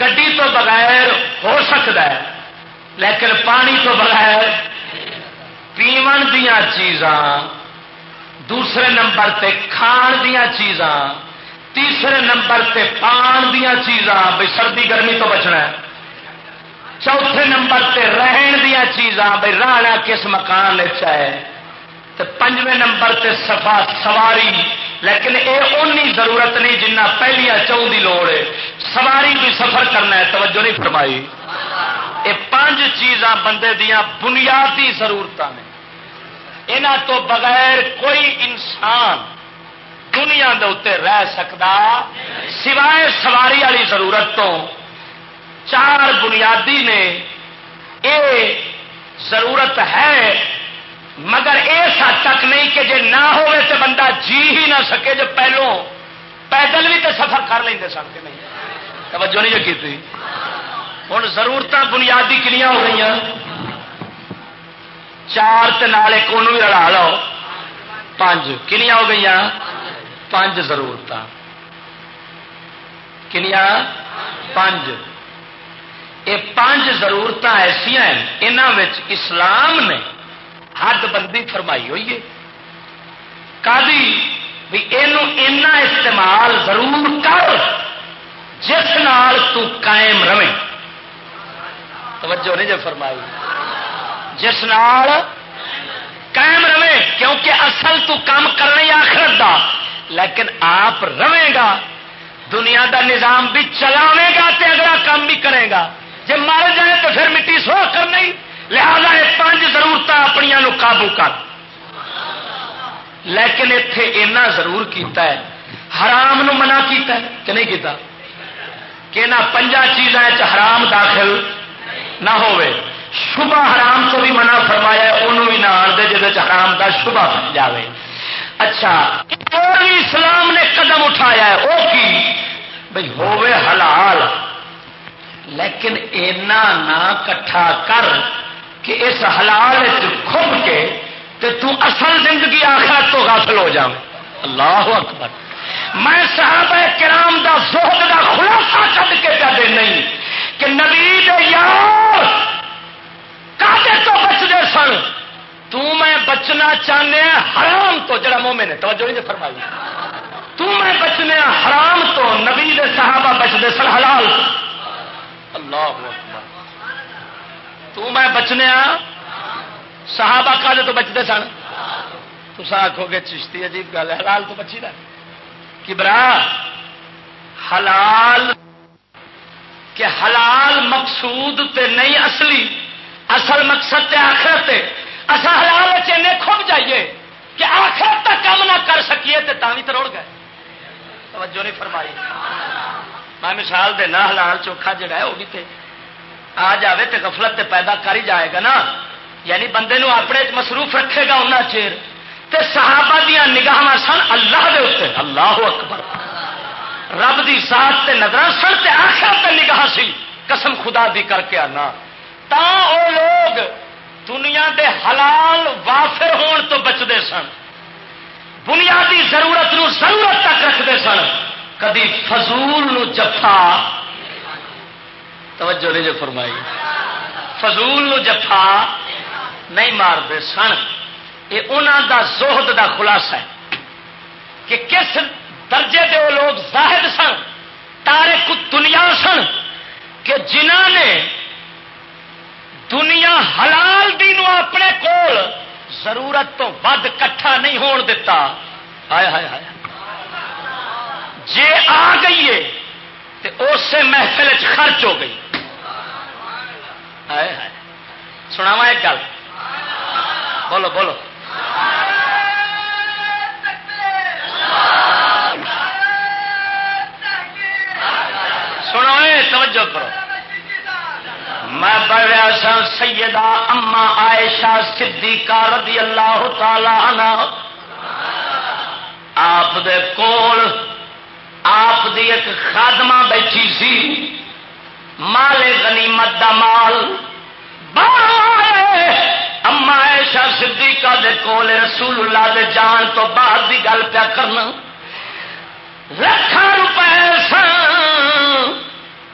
گڈی تو بغیر ہو سکتا ہے، لیکن پانی تو بغیر پیمن دیا چیزاں، دوسرے نمبر تے کھان دیا چیزاں، تیسرے نمبر تے پان دیا چیزاں بھائی سردی گرمی تو بچنا ہے۔ چوتھے نمبر تے رہن دیا چیزاں بھائی رہنا کس مکان ہے۔ تو پنجویں نمبر تے سفا سواری، لیکن یہ اونی ضرورت نہیں جنہ پہلیا چون کی لوڑ ہے۔ سواری بھی سفر کرنا ہے، توجہ نہیں فرمائی۔ یہ پانچ چیزاں بندے دیا بنیادی ضرورت نے۔ یہاں تو بغیر کوئی انسان دنیا دے اتنے رہ سکتا سوائے سواری والی ضرورت تو۔ چار بنیادی نے۔ یہ ضرورت ہے، مگر اس حد تک نہیں کہ جے نہ ہوئے تو بندہ جی ہی نہ سکے، جو پہلو پیدل بھی تو سفر کر لیں سن کے نہیں۔ توجہ نہیں جو کی ہوں ضرورت بنیادی کنیا ہو گئی چار ایک بھی رلا لو۔ پانچ کنیا ہو گئی پانچ ضرورت کنیا پانچ یہ پانچ ضرورت ایسا یہاں اسلام نے حد بندی فرمائی ہوئی ہے۔ بھی یہ استعمال ضرور کر، جس نال تو قائم رہے۔ توجہ نہیں جو فرمائی۔ جس نال قائم رہے، کیونکہ اصل تو کام کرنے آخرت دا، لیکن آپ رہے گا، دنیا دا نظام بھی چلاوے گا تے اگلا کام بھی کرے گا۔ جی مر جائے تو پھر مٹی سو کر نہیں لہذا یہ پانچ ضرورت اپنی قابو کر۔ لیکن اتے اینا ضرور کیتا ہے۔ حرام نو منع کیتا ہے کہ نہیں کیتا؟ کہ نہ پنجا چیزاں حرام داخل نہ ہوئے۔ شبہ حرام تو بھی منع فرمایا انہوں بھی نہ آن دے جہد حرام کا شبہ جائے اچھا اور بھی اسلام نے قدم اٹھایا ہے وہ کی؟ بھائی ہوے حلال۔ لیکن اینا نہ کٹھا کر کہ اس حلال کھب کے تے تو اصل زندگی آخر تو غافل ہو جاؤ اللہ اکبر۔ میں صحابہ کرام دا زہد دا خلاصہ کٹ کے دے نہیں۔ کہ نبی دے یار کاٹے تو بچتے سن؟ تو میں بچنا چاہنے حرام تو، جڑا مومن ہے، توجہ نہیں فرمائی۔ تو میں بچنے حرام تو نبی دے صحابہ بچتے سن حلال۔ اللہ تو میں بچنے صحابہ کا تو بچتے سن؟ تو آخو گے چشتی عجیب گل ہے، حلال تو بچی رہا کبرا، حلال کہ حلال مقصود تے نہیں اصلی، اصل مقصد تے آخرت اصا حلال چینے کھب جائیے کہ آخرت تک کم نہ کر سکیے تے تھی تو گئے۔ توجہ نہیں فرمائی۔ میں مثال دینا حلال چوکھا جڑا ہے وہ بھی تے آ جائے تو غفلت تے پیدا کر ہی جائے گا نا۔ یعنی بندے نو اپنے مصروف رکھے گا انہیں چیر۔ تے صحابہ دیا نگاہ سن اللہ دے اتنے اللہ اکبر۔ رب دی ذات تے نظر سن تے آخر تے نگاہ سی۔ قسم خدا دی کر کے آنا۔ تا او لوگ دنیا دے حلال وافر ہون تو بچتے سن۔ بنیادی ضرورت نو ضرورت تک رکھتے سن۔ کدی فضول نو جفا۔ توجہ نہیں جو فرمائی۔ فضول نو جفا نہیں مارتے سن۔ یہ انہوں دا زہد دا خلاصہ ہے کہ کس درجے دے وہ لوگ زاہد سن تارے دنیا سن کہ جنہ نے دنیا حلال دی نو اپنے کول ضرورت تو ود کٹھا نہیں ہون دیتا ہائے ہائے ہائے۔ جے آ گئی ہے تو اسے محفل خرچ ہو گئی۔ ہائے ہائے۔ سناوا ایک گل۔ بولو بولو۔ سنو توجہ کرو۔ میں پڑھ رہا سا سیدہ اما عائشہ صدیقہ رضی اللہ تعالی عنہ۔ آپ دے کول آپ دی ایک خادمہ بیٹھی سی، مال غنیمت دا مال۔ اما عائشہ صدیقہ دے کول رسول اللہ دے جان تو بعد دی گل پیا کرنا۔ لاکھاں روپے سن۔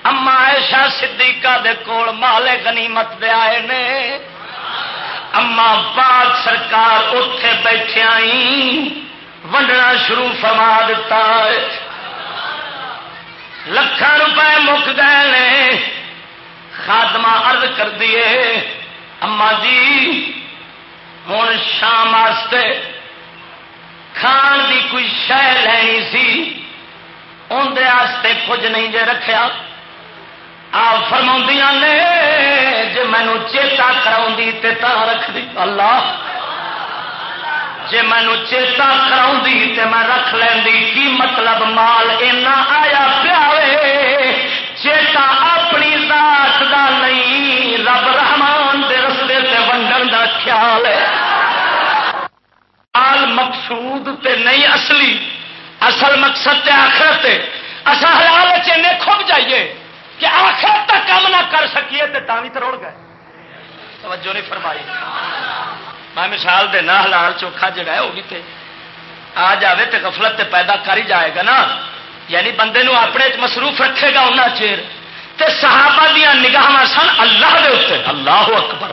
اما ایشا صدیقہ دے کول مالے غنیمت دے آئے نے۔ اما پاک سرکار اتے بیٹھے آئی ونڈنا شروع فرما دیتا ہے۔ لکھان روپے مک گئے نے۔ خادمہ عرض کر دیے اما جی ہوں شام واسطے کھان دی کوئی شہ لینی سی اندر کچھ نہیں جے رکھیا۔ آپ فرما نے جی مینو چیتا کرا رکھ دی اللہ۔ جی مینو چیتا کرا میں رکھ لینی کی مطلب مال اینا آیا پیا چیتا اپنی ذات دا نہیں، رب رحمان دے رستے سے ونڈن دا خیال ہے۔ مال مقصود تے نہیں اصلی، اصل مقصد تے آخرت اصل حلال چنے کھب جائیے۔ کہ آخرت تک کام نہ کر سکیے تو تھی تو روڑ گئے۔ توجہ نہیں فرمائی۔ میں مثال دینا حلال چوکھا جڑا ہے وہ بھی تے آ جائے تو غفلت تے پیدا کر ہی جائے گا نا۔ یعنی بندے نو اپنے مصروف رکھے گا انہیں چیر۔ تے صحابہ دیا نگاہ سن اللہ دے اتنے اللہ اکبر۔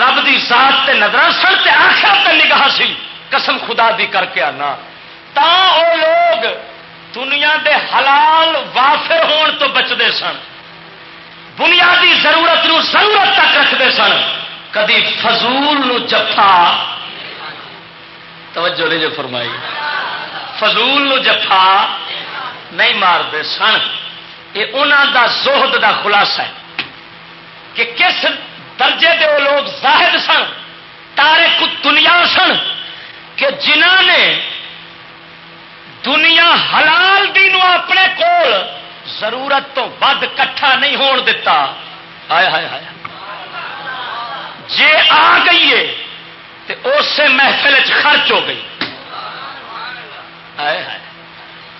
رب دی ذات تے نظر سن تے آخر تے نگاہ سی۔ قسم خدا دی کر کے آنا۔ تا او لوگ دنیا دے حلال وافر ہون تو بچتے سن۔ بنیادی ضرورت نو ضرورت تک رکھتے سن۔ کدی فضول نو جفا۔ توجہ نہیں جو فرمائی۔ فضول نو جفا نہیں مارتے سن۔ یہ انہوں دا زہد دا خلاصہ ہے کہ کس درجے دے وہ لوگ زاہد سن تارے دنیا سن کہ جنہ نے دنیا حلال دی نو اپنے کول ضرورت تو ود کٹھا نہیں ہون دیتا ہائے ہائے ہائے جے آ گئی ہے تو اسے محفل خرچ ہو گئی۔ ہائے ہائے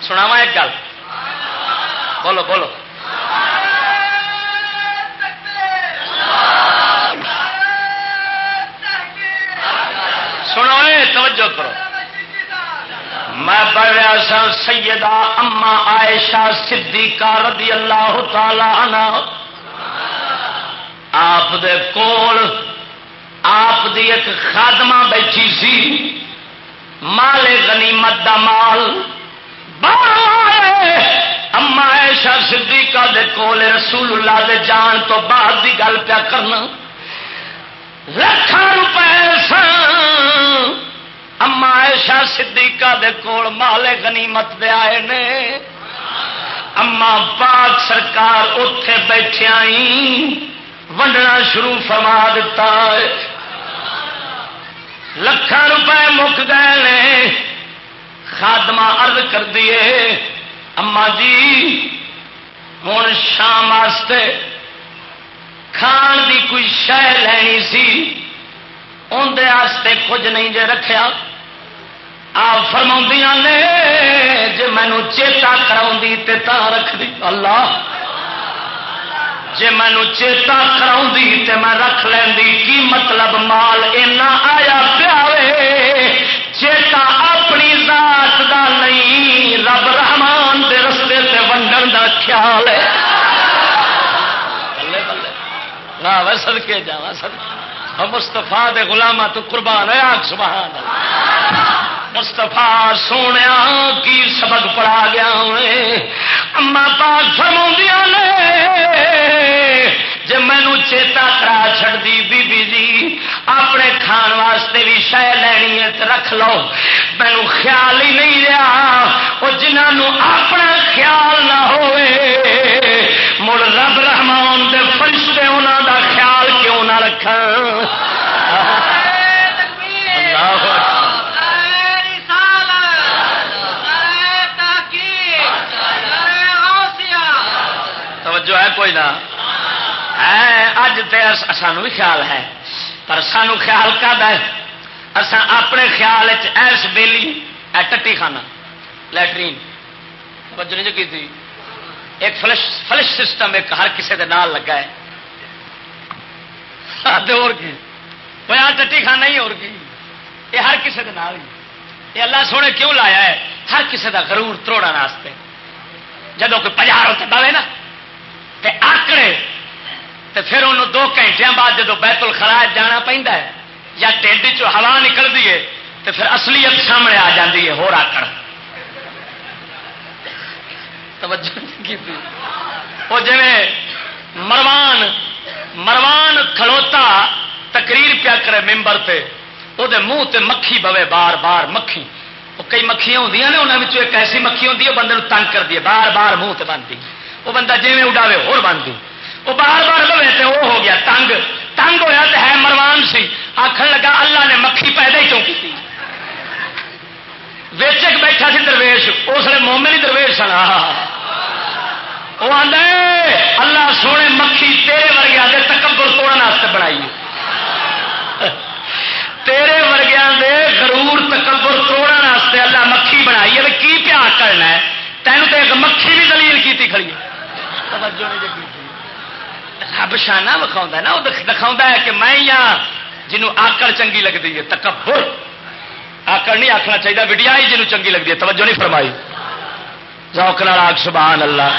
سناوا ایک گل۔ بولو بولو۔ سنو توجہ کرو۔ میں پڑھ رہا سا سیدہ اما عائشہ صدیقہ رضی اللہ تعالی عنہ۔ آپ دے کول آپ دی ایک خادمہ بیٹھی سی۔ مال غنیمت دا مال۔ اما عائشہ صدیقہ دے کول رسول اللہ دے جان تو بعد دی گل پیا کرنا۔ لاکھان روپے سن اما ایشا صدیقہ دے کول مالے غنیمت دے آئے نے۔ اما پاک سرکار اتے بیٹھے آئی ونڈنا شروع فرما دیتا ہے۔ لکھان روپے مک گئے نے۔ خادمہ عرض کر دیے اما جی ہوں شام واسطے کھان دی کوئی شہ لینی سی۔ اندر کچھ نہیں جے رکھیا۔ آپ فرما نے جی مینو چیتا کرا رکھ دی اللہ۔ جی مینو چیتا کرا میں رکھ لینی کی مطلب مال اینا آیا پیا چیتا اپنی ذات دا نہیں، رب رحمان دے رستے سے ونڈن دا خیال ہے۔ بلے بلے سدکے جا سدکے مستفا دے گلاما تو قربان ہے آگ سبحان اللہ۔ مستفا سونے کی سبق پڑا گیا اما پاک فرما نے جی مینو چیتا کرا چڑتی بی بی جی اپنے کھان واسطے بھی شہ لینی ہے تو رکھ لو۔ مینو خیال ہی نہیں رہا۔ وہ جنہوں اپنا خیال نہ ہوئے، مڑ رب رحمان دے فرشتے انہوں دا خیال رکھ توجہ ہے کوئی نہ۔ اج تو سانو بھی خیال ہے۔ پر سانو خیال کد ہے؟ اپنے خیال ایس بیلی ٹٹی خانہ لٹرین توجہ نہیں جو کی تھی؟ ایک فلش فلش سسٹم ایک ہر کسی کے نال لگا ہے۔ اور کی؟ ٹٹی خانہ ہی اور کی؟ یہ ہر کسی کے نال یہ اللہ سونے کیوں لایا ہے؟ ہر کسی کا غرور تروڑا واسطے جب کوئی پجار ہوتے بوے نا، تے آکڑے، تے پھر انہوں دو گھنٹے بعد جب بیت الخراج جانا پہنتا ہے، یا ٹینڈ چ ہوا نکلتی ہے تو پھر اصلیت سامنے آ جاتی ہے ہو آکڑ۔ توجہ وہ جی مروان مروان کھلوتا تقریر پیا کرے ممبر تے وہ منہ تے مکھی بوے بار بار مکھی۔ وہ کئی مکھیاں ہوں نے انہوں ایک ایسی مکھی ہوتی ہے بندے تنگ کر دی بار بار منہ تے بنتی وہ بندہ جی اڈاوے ہو بنتی وہ بار بار بوے تے وہ ہو گیا، تنگ۔ تنگ ہوا تو ہے مروان سی۔ آخر لگا، اللہ نے مکھی پیدا ہی کیوں کی ویچک بیٹھا سی درویش، اس نے مومن ہی درویش سنا وہ آدھا اللہ سونے مکھی تیرے ورگیا دے تکبر توڑنے بنائی تیرے ورگیا دے غرور تکبر توڑنے اللہ مکھی بنائی ہے کی پیا کرنا ہے؟ تینوں تو ایک مکھی بھی دلیل کی کھڑی رب شانہ وکھاؤ نا وہ دکھاؤ ہے کہ میں یا جنوں آکڑ چنگی لگتی ہے تکبر۔ آکڑ نہیں آخنا چاہیے وڈیا ہی جنوں چنگی لگتی ہے توجہ نہیں فرمائی۔ ذوق آگ سبحان اللہ۔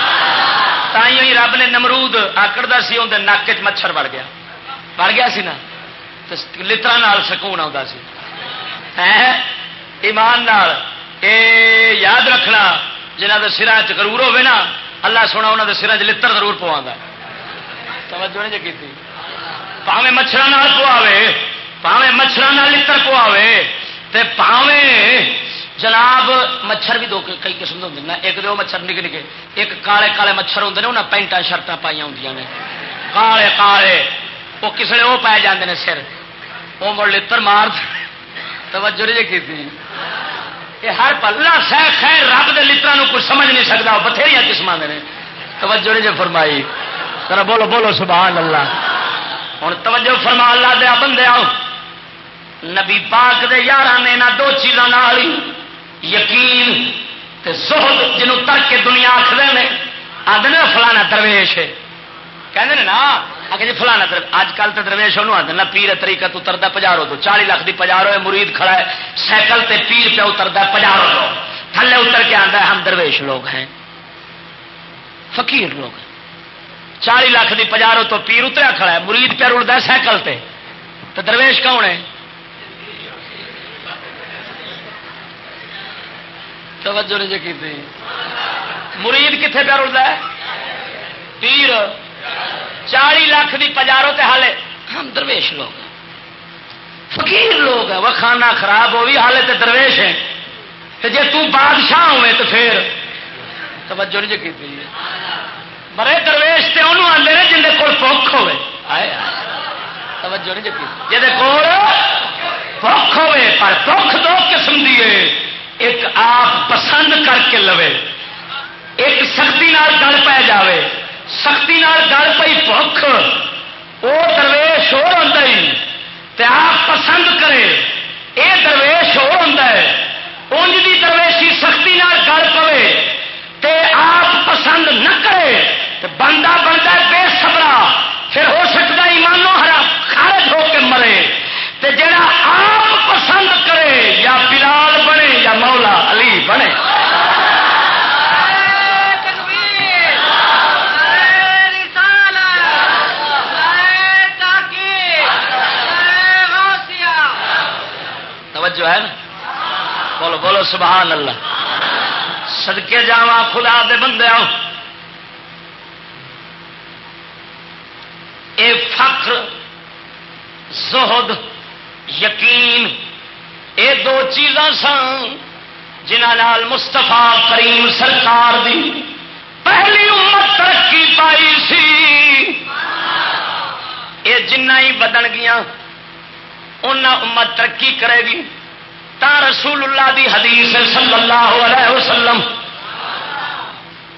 تھی رب نے نمرود آکڑتا سی اندر نک چ مچھر بڑھ گیا بڑھ گیا سی نا لطرا سکون آتا سی ایمان نال اے یاد رکھنا جنہ کے سرا چرور ہوے نا اللہ سونا انہوں کے سرا چ لڑ ضرور پوا توجہ نہیں جی کی پاوے مچھر پواوے پاوے مچھر لڑ پواوے تے پاوے جناب مچھر بھی دو کئی قسم کے ہوں ایک دو مچھر نکے نکے ایک کالے کالے مچھر ہوں انہیں پینٹا شرٹ پائی ہوں نے۔ کالے کالے وہ کسی نے وہ پائے جاتے ہیں سر۔ وہ مڑ لڑ مار توجہ نہیں جی کی یہ ہر پلا سہ خیر رب کے لطرا کچھ سمجھ نہیں سکتا بتھیری قسم کے توجہ نہیں جی فرمائی۔ ذرا بولو بولو، سبحان اللہ۔ ہوں توجہ فرما اللہ دیا بندے آؤ۔ نبی پاک دے یار نے نہ دو چیزوں یقین تے زہد جنوں ترک کے دنیا آخر نے آدھے فلانا درویش ہے۔ کہتے نا اگر جی فلانا اج کل تو درویش انہوں آدھے پیر طریقہ تو اترتا پجارو تو چالی لاکھ کی پجارو ہے مرید کھڑا ہے، سائیکل تے پیر پہ اترتا پجارو تو تھلے اتر کے آتا ہے، ہم درویش لوگ ہیں۔ فقیر لوگ ہیں۔ چالی لاکھ کی پجارو تو پیر اتریا کھڑا ہے، مرید پہ رڑتا ہے سائیکل تے۔ تو درویش کون ہے؟ توجہ نہیں جی کی مرید کتنے پہ رڑتا ہے؟ پیر۔ چالی لاکھ کی پجارو تے حالے۔ ہم درویش لوگ فقیر لوگ ہیں۔ وہ کھانا خراب ہو بھی حالے تے درویش ہیں۔ تو جی تادشاہ ہوئے تو پھر۔ توجہ نہیں جی کی بڑے درویش تے انہوں آتے ہیں جن کو پک ہوے توجہ نہیں جی جی کول پک ہوے پر پک دو قسم دی ایک آپ پسند کر کے لو ایک سختی گل پی جائے سختی گل پی بخ وہ درویش ہو رہا تے آپ پسند کرے۔ یہ درویش ہو رہا ہے۔ انج کی درویشی سختی گل پوے۔ تے آپ پسند نہ کرے۔ تو بندہ بنتا بے سبرا پھر ہو سکتا ایمانو ہرا خارج ہو کے مرے۔ تے جڑا آپ پسند کرے یا یا مولا علی بنے۔ توجہ ہے نا؟ بولو بولو، سبحان اللہ۔ سدکے جا خدا دے بندے آؤ۔ اے فخر، زہد، یقین، اے دو چیزاں سن جنہ مستفا کریم سرکار دی پہلی امت ترقی پائی سی۔ یہ جنہ ہی بدن گیا امت ترقی کرے گی۔ تا رسول اللہ دی حدیث صلی اللہ علیہ وسلم۔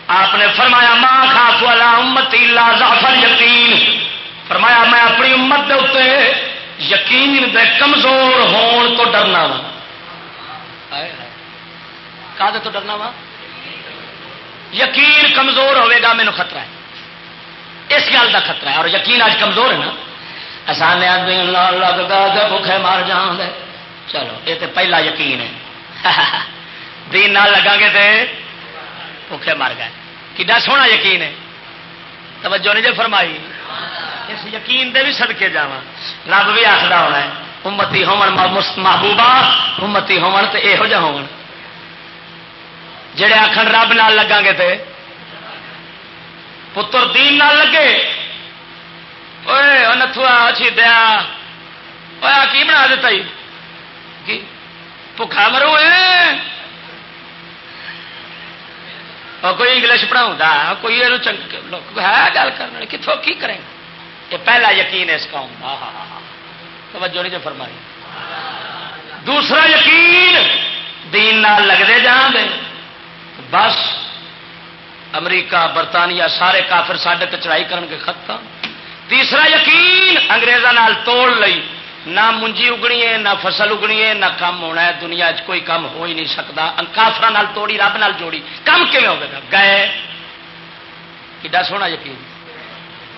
آپ نے فرمایا ماں خاف والا امتی اللہ ظافر یقین فرمایا، میں اپنی امت دے یقین دے کمزور ہون تو ڈرنا۔ وا کا تو ڈرنا وا؟ یقین کمزور ہوے گا مینو خطرہ ہے۔ اس گل کا خطرہ ہے۔ اور یقین اج کمزور ہے نا؟ آسان آدمی لگتا بھوکھے مار جان دے۔ چلو، یہ تو پہلا یقین ہے۔ دین نہ لگا گے تو بھوکھے مر گئے۔ کڈا سونا یقین ہے؟ توجہ نہیں جی فرمائی؟ اس یقین دے بھی سدکے جا رب بھی آخر ہونا ہے، امتی ہومن محبوبہ، امتی ہومن تو یہو جہ ہو جڑے آخر رب نال لگا گے تے، پتر دین نال لگے۔ نتھوا اچھی دیا۔ کی بنا دیتا ہی؟ بکھا مرو کوئی انگلش پڑھاؤں کوئی یہ ہے گل کرنا کتوں کی کریں؟ یہ پہلا یقین ہے اس قوم ہاں ہاں ہاں توجہ نہیں جو فرمائی۔ دوسرا یقین، دین نال لگتے جان دے بس امریکہ، برطانیہ سارے کافر سڈے تو چڑھائی کرن کے ختم تیسرا یقین انگریزوں توڑ لئی۔ نہ منجی اگنی ہے، نہ فصل اگنی ہے، نہ کام ہونا ہے۔ دنیا چ کوئی کام ہو ہی نہیں سکتا کافر توڑی، رب نال جوڑی۔ کام کیون ہوگا گئے۔ کڈا سونا یقین؟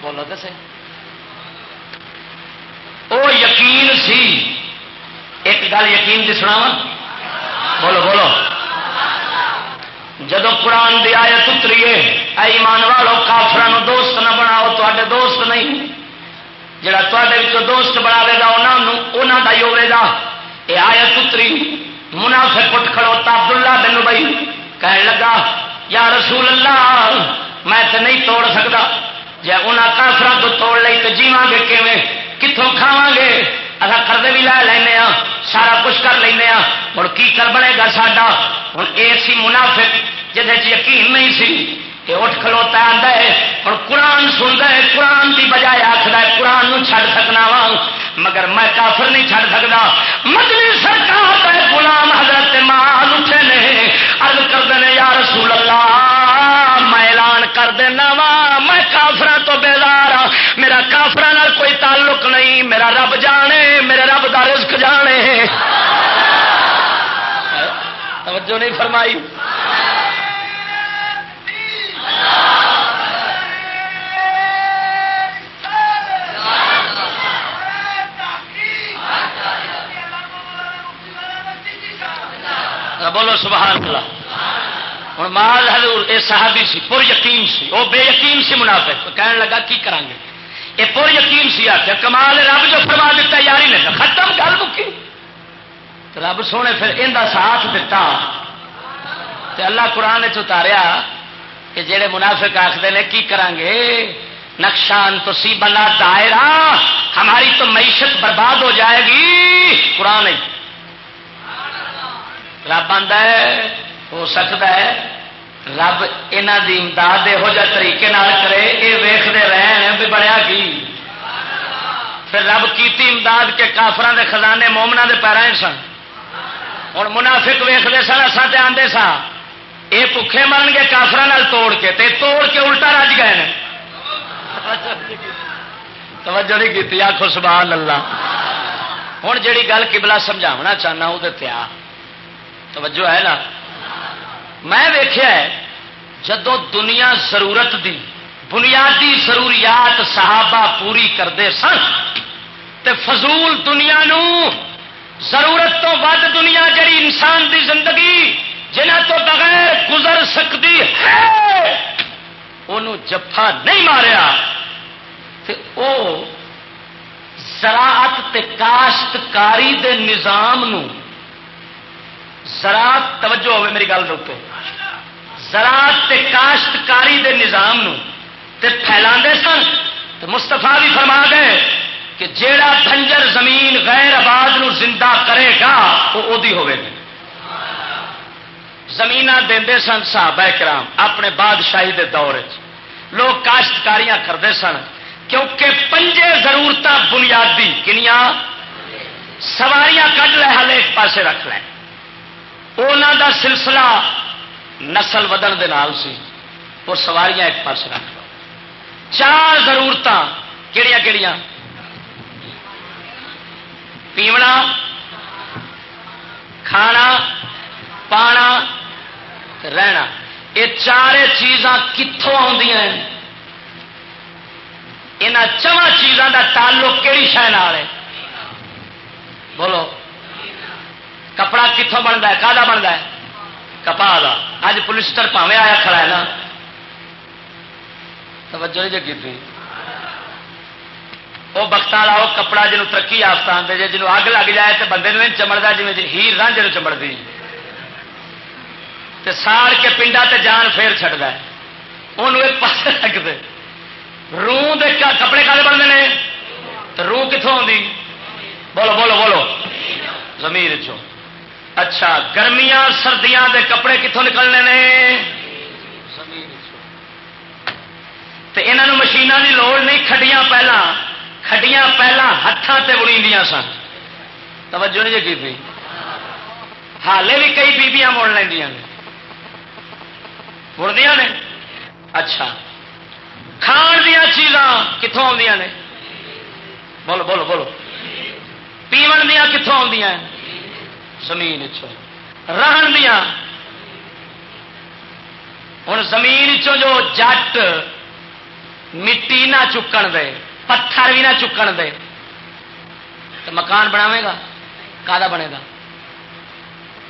بولو دسے او یقین سی۔ ایک گل یقین کی سنا بولو بولو۔ جدو قرآن دی آیت اتریے، اے ایمان والو کافران دوست نہ بناؤ تے دوست نہیں۔ جڑا تے دوست بنا گا انہوں کا ہی ہوگا یہ آیت اتری منافع اٹھ کھڑوتا عبداللہ بن بھائی کہنے لگا، یا رسول اللہ، میں تو نہیں توڑ سکتا جی انہیں کافران تو توڑ لی تو جیواں گے کیویں؟ کتوں کھاوا گے؟ اصا قرضے بھی لے لینا ہاں، سارا کچھ کر لینا ہوں کی کر بنے گا ساڈا؟ ہوں یہ سی منافق جہد یقین نہیں سی، کہ اٹھ کھلوتا آتا ہے اور قرآن سنتا ہے، قرآن کی بجائے آخر ہے، قرآن نو چھڑ سکنا وا مگر میں کافر نہیں چھڑ سکتا مدنی سرکار کا غلام حضرت توجہ نہیں فرمائی۔ بولو سبحان اللہ۔ ہوں مال حضور یہ صحابی سی، پر یقین سی وہ بے یقین سی منافع کہنے لگا، کی کریں گے یہ پر یقین سی آخر کمال رب جو فرما دیتا یاری نے ختم گل مکی۔ رب سونے پھر ان ساتھ دتا۔ تے اللہ قرآن چتاریا کہ جڑے منافق آخر نے کی کریں گے نقشان تو سی بنا دائرہ، ہماری تو معیشت برباد ہو جائے گی۔ قرآن رب آتا ہے، ہو سکتا ہے۔ رب یہاں کی امداد یہو جہ طریقے کرے یہ ویختے رہن بھی بڑیا کی۔ پھر رب کیتی امداد کے کافران دے خزانے مومنا دے پیرا سن۔ ہوں منافق ویختے سن اصا تے آدھے سا یہ بکھے مرن گے کافران توڑ کے، تے توڑ کے الٹا رج گئے توجہ نہیں کی آخو سبحان اللہ۔ ہوں جی گل کبلا سمجھاونا چاہنا وہ تیا توجہ ہے نا؟ میں ویخیا جدو دنیا ضرورت دی، بنیادی ضروریات صحابہ پوری کرتے سن، تے فضول دنیا نو، ضرورت تو ود دنیا جڑی انسان دی زندگی جنہ تو بغیر گزر سکتی ہے انہوں جفا نہیں ماریا۔ تے او زراعت تے کاشتکاری دے نظام نو زراعت، توجہ ہوئے میری گل روکے۔ زراعت تے کاشتکاری دے نظام نو تے پھیلا سن تو مستفا بھی فرما گئے کہ جیڑا دنجر زمین غیر آباد نو زندہ کرے گا، وہ ادی گی زمین دے سن صحابہ کرام، اپنے بادشاہی دے دور لوگ کاشتکاریاں کرتے سن، کیونکہ پنجے ضرورت بنیادی کنیا سواریاں کٹ لے ہل ایک پاسے رکھ لیں انہوں دا سلسلہ نسل ودن دے نال سی، وہ سواریاں ایک پاس رکھ لو۔ چار ضرورت کہڑی کہڑی پیونا، کھانا، پانا رہنا۔ یہ چار چیزاں کتوں آدی چواں چیزاں کا تعلق کہڑی شہ ہے؟ بولو۔ کپڑا کتوں بنتا ہے؟ کا بنتا ہے؟ کپا کا اج پولیسٹر پاوے آیا کھڑا ہے نا۔ توجہ نہیں جگی تھی۔ وہ بخت والا وہ کپڑا جنوب ترقی یافتہ آتے جی جنوب اگ لگ جائے تو بندے نہیں چمڑتا جی ہیر رانجے چمڑتی ساڑ کے پنڈا تے جان پھر چڑھتا ہے۔ انہوں ایک پاس روح دے کپڑے کالے بنتے ہیں تو روح کتوں آتی بولو بولو بولو۔ زمین چو اچھا گرمیاں، سردیاں دے کپڑے کتوں نکلنے نے؟ یہاں مشینوں کی لوڑ نہیں، کھڈیاں پہلا کھڈیاں پہلا ہاتھوں سے بڑی سن۔ توجہ نہیں جی تھی؟ حالے بھی کئی بیبیاں مڑ لینیا نے۔ مڑدیا نے؟ اچھا۔ کھان دیا چیزاں کتوں آدی نے؟ بولو بولو بولو۔ پیو دیا کتوں آدی زمین رہن دیا ہوں زمین جو جٹ مٹی نہ چکن دے، پتھر بھی نہ چکن دے تو مکان بناوے گا؟ کا بنے گا؟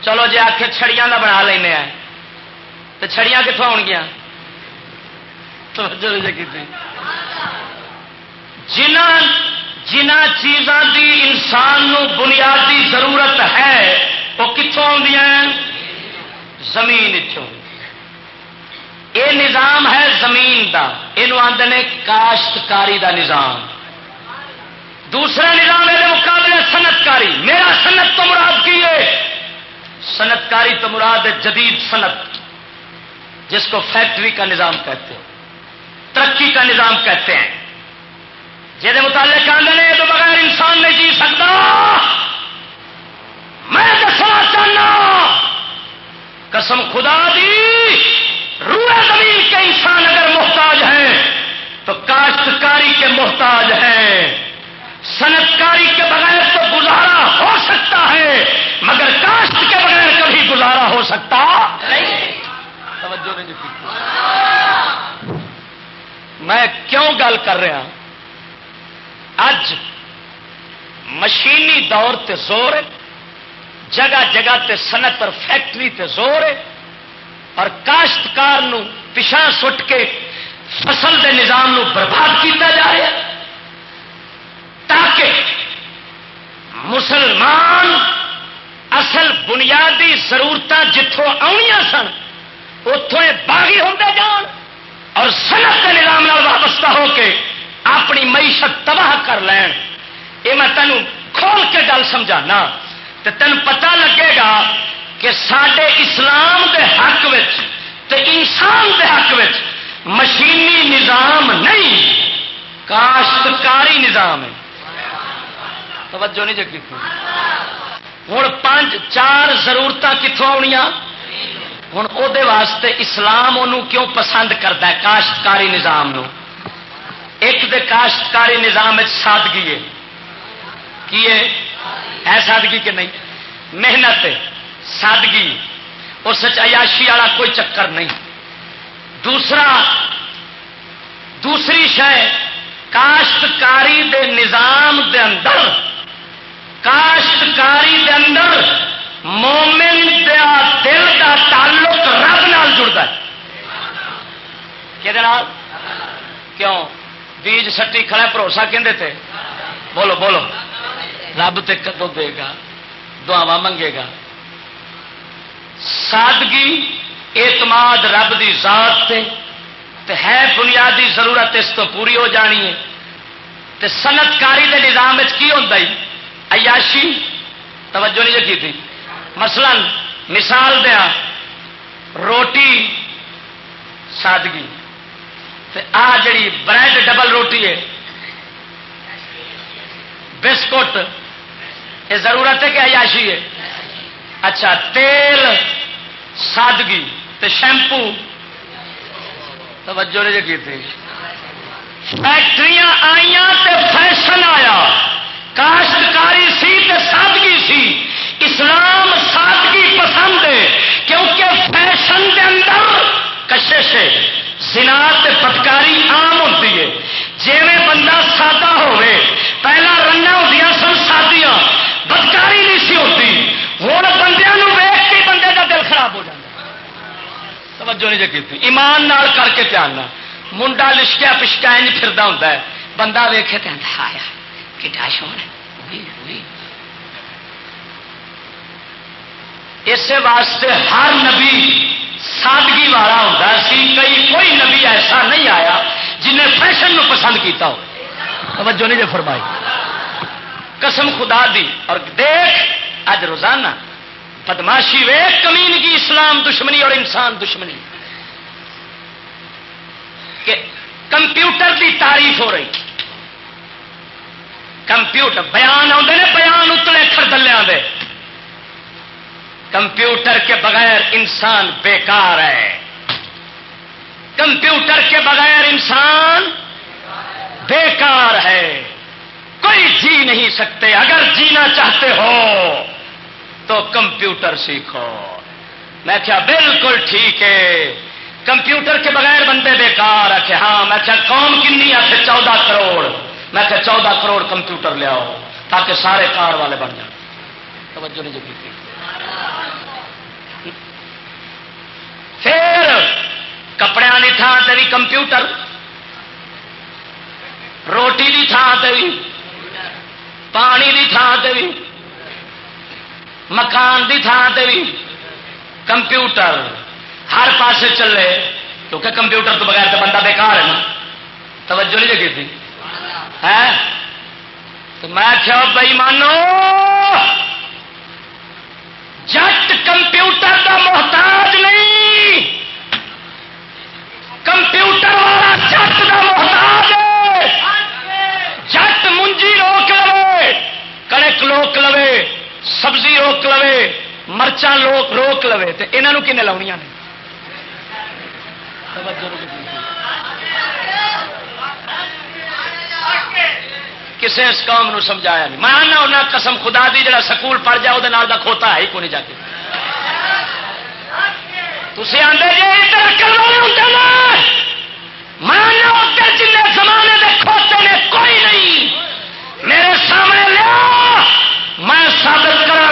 چلو جی آخ چھڑیاں کا بنا لینا تو چھڑیاں کتوں آن گیا جنہ جنہ چیزاں دی انسان نو بنیادی ضرورت ہے، وہ کتوں آدی زمین یہ نظام ہے زمین کا یہ آدھے کاشتکاری دا نظام۔ دوسرا نظام ہے مقابلے صنعتکاری۔ میرا صنعت تو مراد کی ہے؟ صنعتکاری تو مراد ہے جدید صنعت۔ جس کو فیکٹری کا نظام کہتے ہیں، ترقی کا نظام کہتے ہیں۔ جہد متعلق آدھے تو بغیر انسان نہیں جی سکتا۔ میں دسنا چاہنا، قسم خدا دی روح زمین کے انسان اگر محتاج ہیں، تو کاشتکاری کے محتاج ہیں۔ صنعتکاری کے بغیر تو گزارا ہو سکتا ہے، مگر کاشت کے بغیر کبھی گزارا ہو سکتا توجہ نہیں میں کیوں گل کر رہا اج مشینی دور تے زور جگہ جگہ تے صنعت اور فیکٹری تے زور اور کاشتکار نو پچھا سٹ کے فصل دے نظام نو برباد کیتا جا رہا تاکہ مسلمان اصل بنیادی ضرورت جتوں آنیا سن اتوں باغی ہوتے جان اور صنعت کے نظام وابستہ ہو کے اپنی معیشت تباہ کر لین۔ یہ میں تینوں کھول کے گل سمجھانا تو تین پتا لگے گا کہ سڈے اسلام دے حق وچ تے انسان دے حق وچ مشینی نظام نہیں، کاشتکاری نظام ہے۔ توجہ نہیں جگی۔ ہوں پانچ، چار ضرورت کتوں آنیا ہوں وہ واسطے اسلام انہوں کیوں پسند کرتا ہے؟ کاشتکاری نظام نو۔ ایک دے کاشتکاری نظام سادگی ہے۔ کی ہے؟ سادگی کہ نہیں؟ محنت سادگی اس عیاشی والا کوئی چکر نہیں۔ دوسرا، دوسری شہ کاشتکاری دے نظام دے اندر، کاشتکاری دے اندر مومن دیا دل کا تعلق رب نال جڑتا ہے۔ کہ کیوں؟ بیج سٹی کھڑا بھروسہ کہ بولو بولو۔ رب تے کدو دے گا؟ دعوا منگے گا۔ سادگی، اعتماد رب دی ذات تے۔ تے ہے بنیادی ضرورت اس تو پوری ہو جانی ہے۔ تے صنعت کاری کے نظام کی ہوتا ہی عیاشی؟ توجہ نہیں کی تھی۔ مثلا مثال دیا، روٹی سادگی۔ آ جڑی بریڈ ڈبل روٹی ہے، بسکٹ، یہ ضرورت ہے کہ عیاشی ہے؟ اچھا تیل سادگی، تے شیمپو۔ توجہ نے جی کی تھی فیکٹریاں آئی تے فیشن آیا۔ کاشتکاری سی تے سادگی سی۔ اسلام سادگی پسند ہے، کیونکہ فیشن کے اندر کشش ہے سنا پٹکاری آم ہوتی ہے۔ جی بندہ سادہ ہوئے پہلا رنگ ہوں سن سادیاں، بدکاری نہیں سی ہوتی ہوں بندے ویخ کے بندے کا دل خراب ہو جاتا توجہ نہیں جی ایمان نال کر کے دھیان منڈا لشکیا پشکا انج پھر ہوں بندہ ویخے تو آیا کٹا شون اس واسطے ہر نبی سادگی والا ہوتا سی۔ کئی کوئی نبی ایسا نہیں آیا جنہیں فیشن نو پسند کیتا ہو۔ توجہ نہیں جی فرمائی۔ قسم خدا دی۔ اور دیکھ اج روزانہ بدماشی وے کمینگی، اسلام دشمنی اور انسان دشمنی۔ کہ کمپیوٹر کی تعریف ہو رہی۔ کمپیوٹر بیان آتے ہیں بیان اتنے خردلیا دے کمپیوٹر کے بغیر انسان بیکار ہے۔ کمپیوٹر کے بغیر انسان بیکار ہے۔ کوئی جی نہیں سکتے۔ اگر جینا چاہتے ہو تو کمپیوٹر سیکھو۔ میں کیا بالکل ٹھیک ہے۔ کمپیوٹر کے بغیر بندے بیکار ہے ہاں میں کیا قوم کنی ہے چودہ کروڑ۔ میں کیا چودہ کروڑ کمپیوٹر لے آؤ تاکہ سارے کار والے بن جائیں۔ توجہ نہیں جی پھر کپڑے کی تھان سے بھی کمپیوٹر، روٹی کی تھان سے بھی پانی کی تھان سے بھی مکان کی تھان سے بھی کمپیوٹر۔ ہر پاسے چلے، کیونکہ کمپیوٹر تو بغیر تو بندہ بیکار ہے نا۔ توجہ نہیں لگی تھی؟ تو میں کیا بھائی مانو، جٹ کمپیوٹر کا محتاج نہیں۔ کمپیوٹر والا جٹ کا محتاج جٹ منجی روک لو کڑک لوک لو سبزی روک لو مرچا لوک روک لو تو یہاں کن لاؤنیا نے؟ کسے اس قوم نو سمجھایا نہیں۔ میں آنا قسم خدا دی جڑا سکول پڑھ جائے وہ کھوتا ہے، ہی کو نہیں جا کے۔ تھی آدھے جی ادھر میں ادھر جن زمانے کے کھوتے نے کوئی نہیں۔ میرے سامنے لیا میں ثابت کرا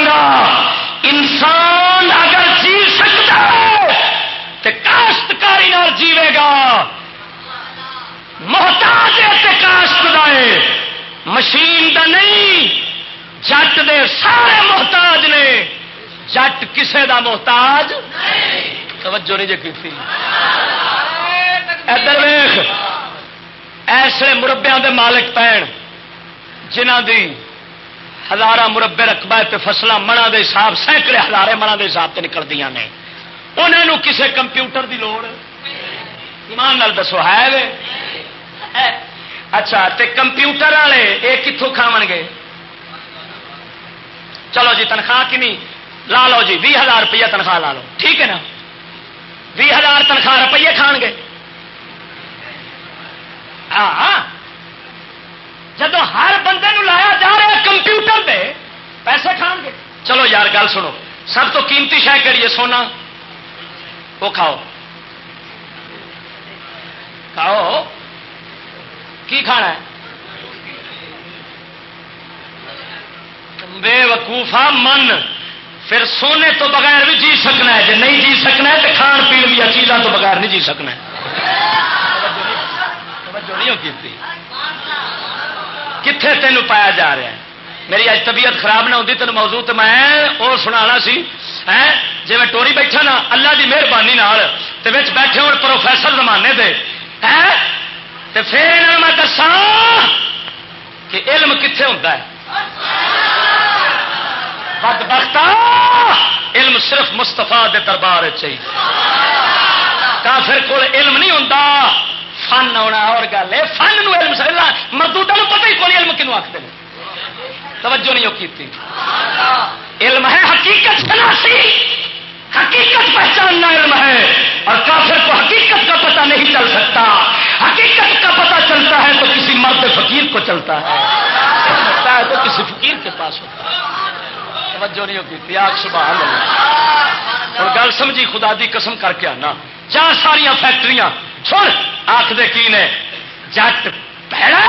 انسان اگر جی سکتا ہے تو کاشتکاری جیوے گا۔ محتاج ہے کاشت دے مشین دا نہیں۔ جٹ دے سارے محتاج نے۔ جٹ کسے دا محتاج توجہ نہیں جی کی ادھر ویخ ایسے مربیا دے مالک پین جنہ دی ہزار مربے رقبہ فصل منا دے حساب، سینکڑے ہزارے منا دے حساب سے نکلدیا نے۔ انہوں کسے کمپیوٹر دی لوڑ؟ ایمان نال دسو، ہے اچھا تے کمپیوٹر والے یہ کتوں کھاو گے؟ چلو جی تنخواہ کنی؟ لا لو جی بھی ہزار روپیہ تنخواہ لا لو۔ ٹھیک ہے نا؟ بھی ہزار تنخواہ روپیے کھان گے۔ ہاں۔ جب ہر بندے نو لایا جا رہا ہے کمپیوٹر پہ، پیسے کھان گے۔ چلو یار، گل سنو۔ سب تو قیمتی شہ کہڑی ہے؟ سونا۔ وہ کھاؤ۔ کھاؤ۔ کی کھانا ہے؟ بے وقوفا من۔ پھر سونے تو بغیر بھی جی سکنا ہے۔ جی نہیں جی سکنا ہے تو کھان پی لیا چیزوں تو بغیر نہیں جی سکنا کتنے تینوں پایا جا رہا ہے؟ میری اج طبیعت خراب نہ ہوتی تین موضوع تو میں وہ سنا سی۔ ہے جی میں ٹوری بیٹھا نا، اللہ کی مہربانی بیٹھے ہو پروفیسر زمانے دے۔ پھر میں دسا کہ علم کتنے ہوتا ہے؟ بد بخت علم صرف مستفا دے دربار چاہیے کافر کول علم نہیں ہوتا فن آنا اور گل ہے۔ فن نو علم مردوٹا پتہ ہی کوئی علم کنو آخر توجہ نہیں کی علم ہے حقیقت شناسی حقیقت پہچاننا علم ہے۔ اور کافر کو حقیقت کا پتہ نہیں چل سکتا۔ حقیقت کا پتہ چلتا ہے تو کسی مرد فقیر کو چلتا ہے۔ چلتا ہے تو کسی فقیر کے پاس ہوتا ہے۔ توجہ نہیں ہوتی تیاگ سبحان اللہ۔ اور گل سمجھی، خدا دی قسم کر کے آنا۔ چار ساریا فیکٹریاں۔ چھوڑ آخر کی نے؟ جٹ پیڑا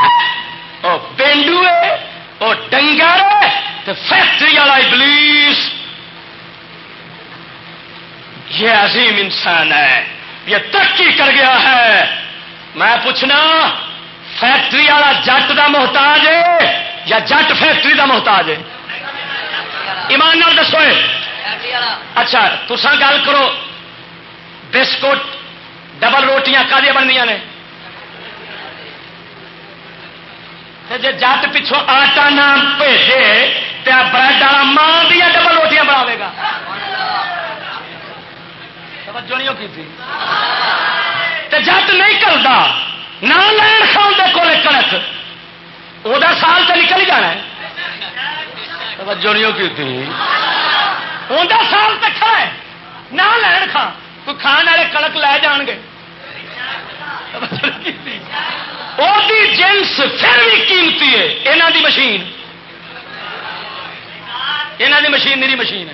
وہ پینڈو ہے وہ ڈنگر فیکٹری والا ابلیس۔ یہ عظیم انسان ہے، یہ ترقی کر گیا ہے۔ میں پوچھنا، فیکٹری والا جٹ کا محتاج ہے یا جٹ فیکٹری کا محتاج ہے؟ ایمان نال دسو اچھا تسا گل کرو، بسکٹ، ڈبل روٹیاں کدیا بنیا نے؟ جی جٹ پچھو آٹا نہ بھیجے تو بریڈ والا ماں دیا ڈبل روٹیاں بناوے گا۔ توجہ نہیں کی تھی؟ نہیں کرتا نہ لین کھاؤ دے کول کنک وہ سال تو نکل جانا ہے۔ توجہ نہیں کی تھی انہیں سال تک کھڑا ہے۔ نہ لین کھا تو کھان والے کڑک لے جان گے۔ جنس پھر بھی قیمتی ہے۔ یہاں دی مشین۔ یہاں دی مشین میری مشین ہے۔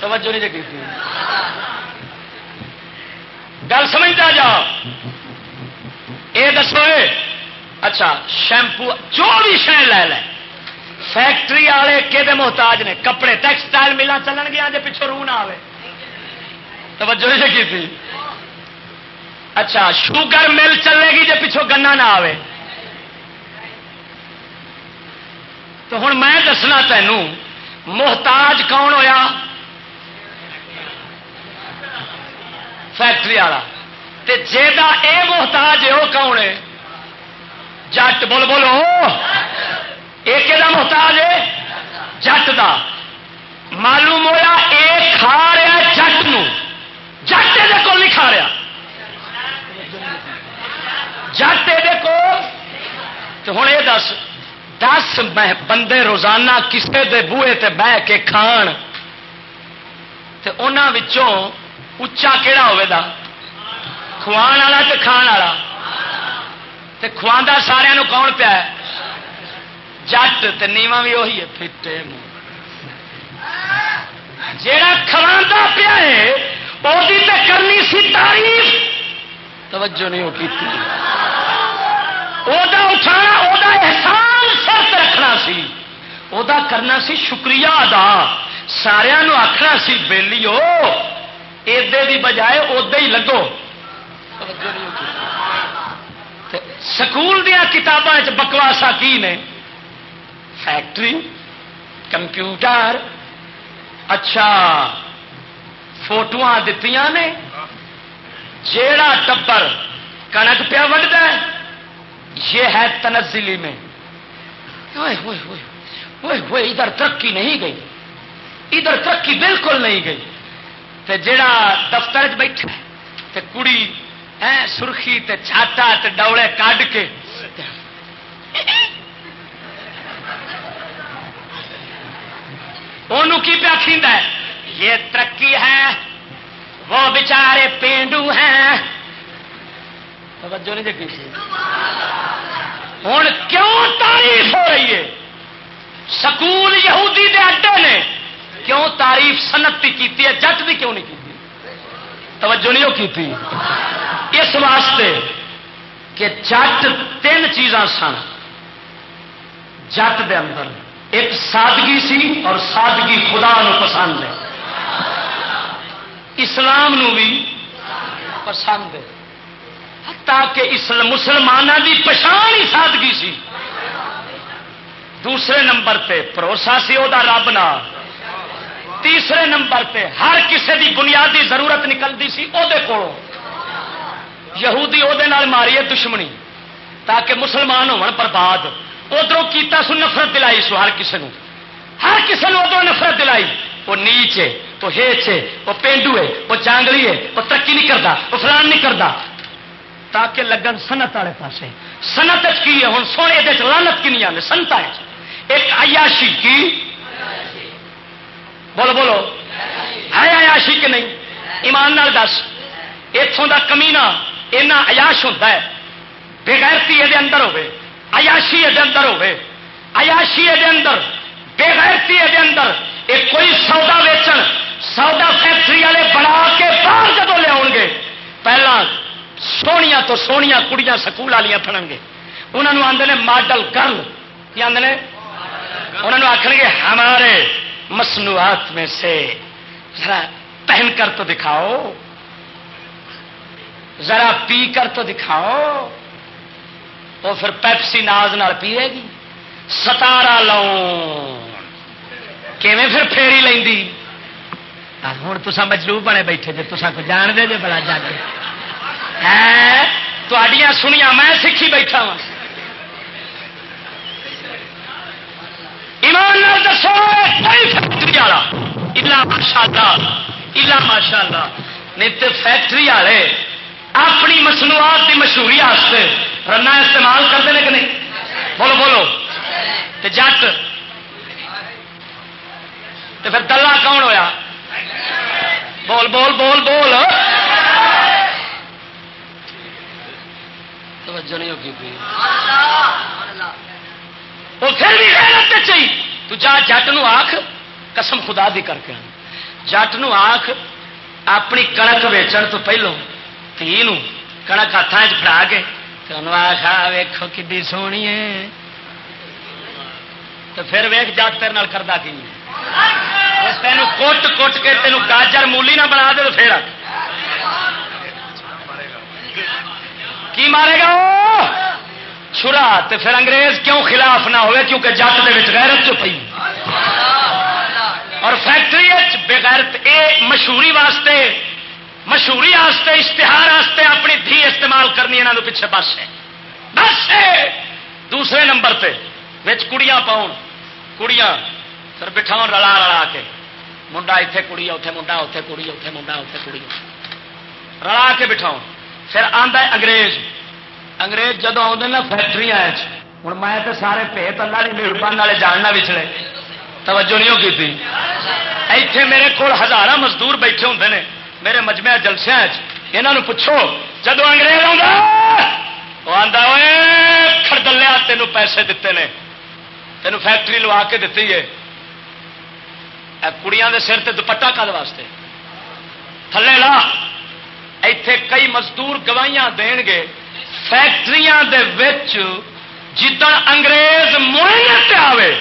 توجہ نہیں کی گل سمجھتا جا۔ یہ دسو اچھا شیمپو، جو بھی شہ لے لے۔ فیکٹری والے کہ محتاج نے، کپڑے ٹیکسٹائل ملا چلن گیا جی پچھو روح نہ آئے توجہ نہیں کی تھی؟ اچھا شوگر مل چلے گی جی پچھو گنا نہ آئے تو ہوں میں دسنا تینوں، محتاج کون ہویا؟ فیکٹری والا۔ جا اے محتاج ہے وہ کون ہے؟ جٹ، بول بولو ایک محتاج ہے؟ جٹ دا۔ معلوم ہوا یہ کھا رہا جٹ نٹ یہ کو نہیں کھا رہا۔ جٹ یہ کو ہوں یہ دس۔ دس بندے روزانہ کسے دے بوئے تے بہ کے کھان۔ تے انہوں اچا کہڑا ہوا کھوان والا تو کھان والا؟ کھوا سارا کون پیا جٹ تو نیوا بھی وہی ہے فٹے جا کھوا پیا ہے وہ کرنی سی تعریف توجہ نہیں ہوتی اٹھانا وہ احسان سرت رکھنا سی وہ کرنا سی شکریہ ادا سارا آخنا سی بےلی ادے کی بجائے ادا ہی لگو سکول دیا کتابیں بکواسا کی نے فیکٹری، کمپیوٹر اچھا فوٹو دیتی نے۔ جیڑا ٹبر کنک پیا وڈ یہ ہے تنزلی میں۔ ادھر ترقی نہیں گئی۔ ادھر ترقی بالکل نہیں گئی۔ تے جڑا دفتر بیٹھا تے کڑی سرخی، تے چھاٹا تے ڈولے کڈ کے۔ کی پیا کھیندا ہے؟ یہ ترقی ہے، وہ بچارے پینڈو ہیں۔ توجہ نہیں دیکھی ہوں کیوں تعریف ہو رہی ہے؟ سکول یہودی دے اڈے نے کیوں تعریف سنت کی ہے، جٹ بھی کیوں نہیں کی توجہ نہیں کی اس واسطے کہ جٹ تین چیزاں سن، جٹ دے اندر۔ ایک سادگی سی اور سادگی خدا نو پسند ہے۔ اسلام نو بھی پسند ہے۔ تاکہ مسلمانوں کی پچھان ہی سادگی سی۔ دوسرے نمبر پہ بھروسہ سی وہ رب نہ تیسرے نمبر پہ ہر کسی دی بنیادی ضرورت نکلتی سی وہ یہودی وہ ماری ہے دشمنی، تاکہ مسلمان ہو برباد۔ ادھر کیتا سو نفرت دلائی سو ہر کسی نے ہر کسی نے ادھر نفرت دلائی۔ وہ نیچ ہے، وہ ہیچ ہے، وہ پینڈو ہے، وہ چانگلی ہے، وہ ترقی نہیں کرتا وہ فلان نہیں کرتا تاکہ لگن سنت والے پاس سنت کی ہے؟ ہوں سونے یہ لانت کی نہیں آنے سنتا ہے ایک عیاشی کی؟ بولو بولو۔ ہے عیاشی کہ نہیں؟ ایمان نال دس۔ اتوں کا کمینا اینا عیاش ہوتا ہے۔ بےغیرتی یہ اندر ہوے عیاشی یہ اندر ہوے عیاشی یہ اندر، بےغیرتی یہ اندر یہ کوئی سودا ویچن، سودا فیکٹری والے بنا کے باہر جب لیا گے۔ پہلا سونیا تو سونیا کڑیاں سکول والیاں پڑن گے۔ انہوں آدھے ماڈل گرل۔ کی آدھے انہوں نے آخر گے، ہمارے مصنوعات میں سے ذرا پہن کر تو دکھاؤ۔ ذرا پی کر تو دکھاؤ۔ وہ پھر پیپسی ناز نال پیے گی؟ ستارا لاؤ پھر پھیری لینی ہوں تو مجلو بنے بیٹھے جی تو جان دے جی بڑا جگ ہے۔ سنیا میں سیکھی بیٹھا وا ایمان دسو فیکٹری والا۔ الا ماشاء اللہ الا ماشاء اللہ نہیں تو فیکٹری والے، اپنی مصنوعات کی مشہوری رنا استعمال کرتے ہیں کہ نہیں؟ بولو بولو۔ جٹ۔ تو پھر دلہ کون ہویا؟ بول بول بول بول۔ توجہ نہیں ہوگی وہ پھر بھی غیرت چاہیے تو جا جٹ نو آخ قسم خدا دی کر کے جٹ نو آخ اپنی کنک ویچن تو پہلو تھی کنک ہاتھ چڑا کے آخا ویخو کی سونی ہے تو پھر ویخ جٹ تیرے کرتا کی تین کٹ کٹ کے تینوں گاجر مولی نہ بنا دے تو پھر کی مارے گا چھرا تو پھر انگریز کیوں خلاف نہ ہوئے کیونکہ جٹ دے غیرت جو پی اور فیکٹری بغیرت اے مشہوری واسطے مشہوری واسطے اشتہار واسطے اپنی دھی استعمال کرنی یہاں پیچھے بس ہے۔ بس ہے۔ دوسرے نمبر پہ کڑیاں پاؤ کڑیاں پھر بٹھاؤ رلا رلا کے۔ منڈا اتنے کڑی اتنے منڈا اتنے کڑی اتنے منڈا اتنے کڑی۔ رلا کے بٹھاؤ پھر آتا ہے انگریز۔ انگریز جدو آتے نا فیکٹری ہوں میں تو سارے پیت اللہ کی مہربان والے جاننا بچھڑے توجہ نہیں ہوگی ایتھے میرے کو ہزار مزدور بیٹھے ہوں نے۔ میرے مجمے جلسیا یہاں پوچھو جدو انگریز آتا خردلیا تینوں پیسے دیتے ہیں تینوں فیکٹری لوا کے دیتی ہے۔ کڑیاں دے سر دوپٹا کد واسطے۔ تھلے لا۔ ایتھے کئی مزدور گواہیاں دین گے۔ فیکٹری جدن انگریز معائنت آئے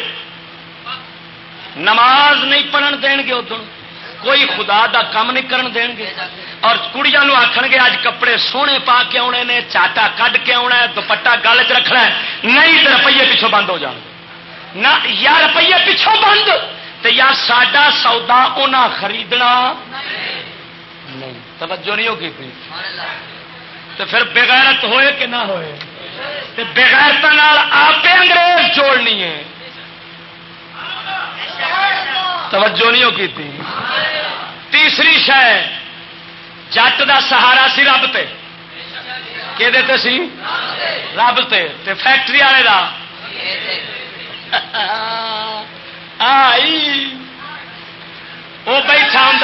نماز نہیں پڑھن دین گے ادھر کوئی خدا دا کام نہیں کرن دین گے۔ اور کڑیاں آخن گے اج کپڑے سونے پا کے آنے نے، چاٹا کڈ کے آنا ہے دوپٹا گل چ رکھنا ہے۔ نہیں تو روپیے پیچھوں بند ہو جان۔ نہ، یا روپیے پیچھوں بند۔ تو یا ساڈا سودا انہیں خریدنا۔ نہیں، توجہ نہیں ہوگی پی تو پھر بغیرت ہوئے کہ نہ ہوئے؟ تو بغیرت آپ انگریز جوڑنی ہے۔ توجہ نہیں ہوگی تھی تیسری شہ جٹ دا سہارا سی رب تے۔ کہ دیتے سی؟ رب تے۔ تے فیکٹری والے کا آئی۔ وہ بیٹھا ہوں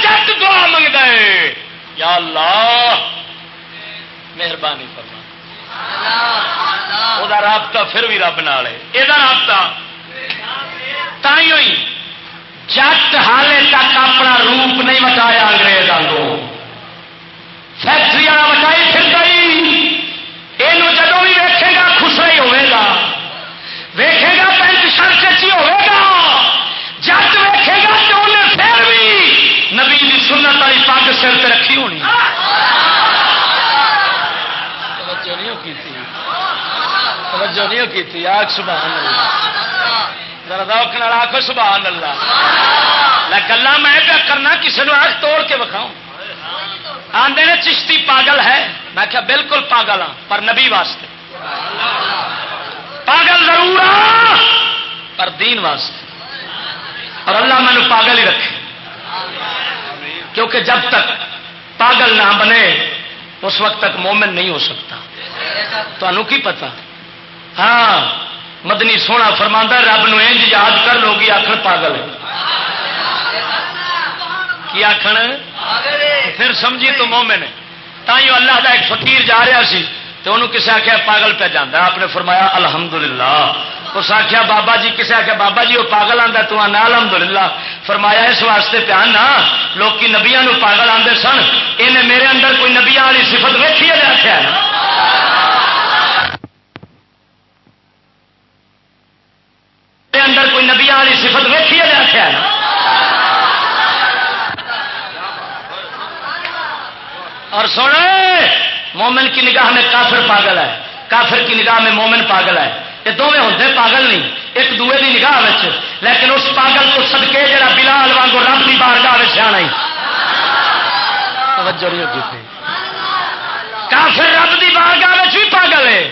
جت دعا منگتا ہے یا اللہ مہربانی فرما۔ وہ رابطہ پھر بھی رب نال ہے۔ یہ رابطہ؟ تھی ہوئی۔ جٹ حالے تک اپنا روپ نہیں وٹایا انگریزوں کو فیکٹری والا وٹائی پھر گئی۔ یہ جدو بھی ویکے گا خسرا ہی ہوگا ویکے گا پینٹ شرٹ چی ہوگا جٹ ویکے گا تو انہیں پھر بھی نبی کی سنت والی پاک نہیں کی آگ سبحان اللہ۔ ذرا روک آخو سبحان اللہ۔ گلا میں کرنا کسی نے آگ توڑ کے بکھاؤں آدھے نے چشتی پاگل ہے۔ میں کیا بالکل پاگل ہاں پر نبی واسطے۔ پاگل ضرور ہاں پر دین واسطے۔ اور اللہ مینو پاگل ہی رکھے۔ کیونکہ جب تک پاگل نہ بنے، اس وقت تک مومن نہیں ہو سکتا۔ تو کی پتا ہاں مدنی سونا فرماندہ رب نو انج یاد کر لو گی آخر پاگل کی آخر پھر سمجھی تو مومن ہے۔ تائیوں اللہ کا ایک فقیر جا رہا سی تو انہوں کسے آخیا پاگل پہ جانا آپ نے فرمایا، الحمدللہ۔ اس آخیا بابا جی کسے آخیا بابا جی وہ پاگل آتا تو آنا الحمد للہ فرمایا، اس واسطے پیان نہ لوگ نبیا پاگل آتے سن۔ یہ میرے اندر کوئی نبیا والی سفت ویکھی ہے آخیا اندر کوئی نبیا والی سفت ویکھی ہے آخیا اور سونے، مومن کی نگاہ میں کافر پاگل ہے۔ کافر کی نگاہ میں مومن پاگل ہے۔ یہ دونوں ہوتے پاگل نہیں، ایک دوے کی نگاہ لیکن اس پاگل کو سدکے جا بلال وانگو رب کی بارگاہ سیاح توجہ نہیں کافر رب کی بارگاہ بھی پاگل ہے۔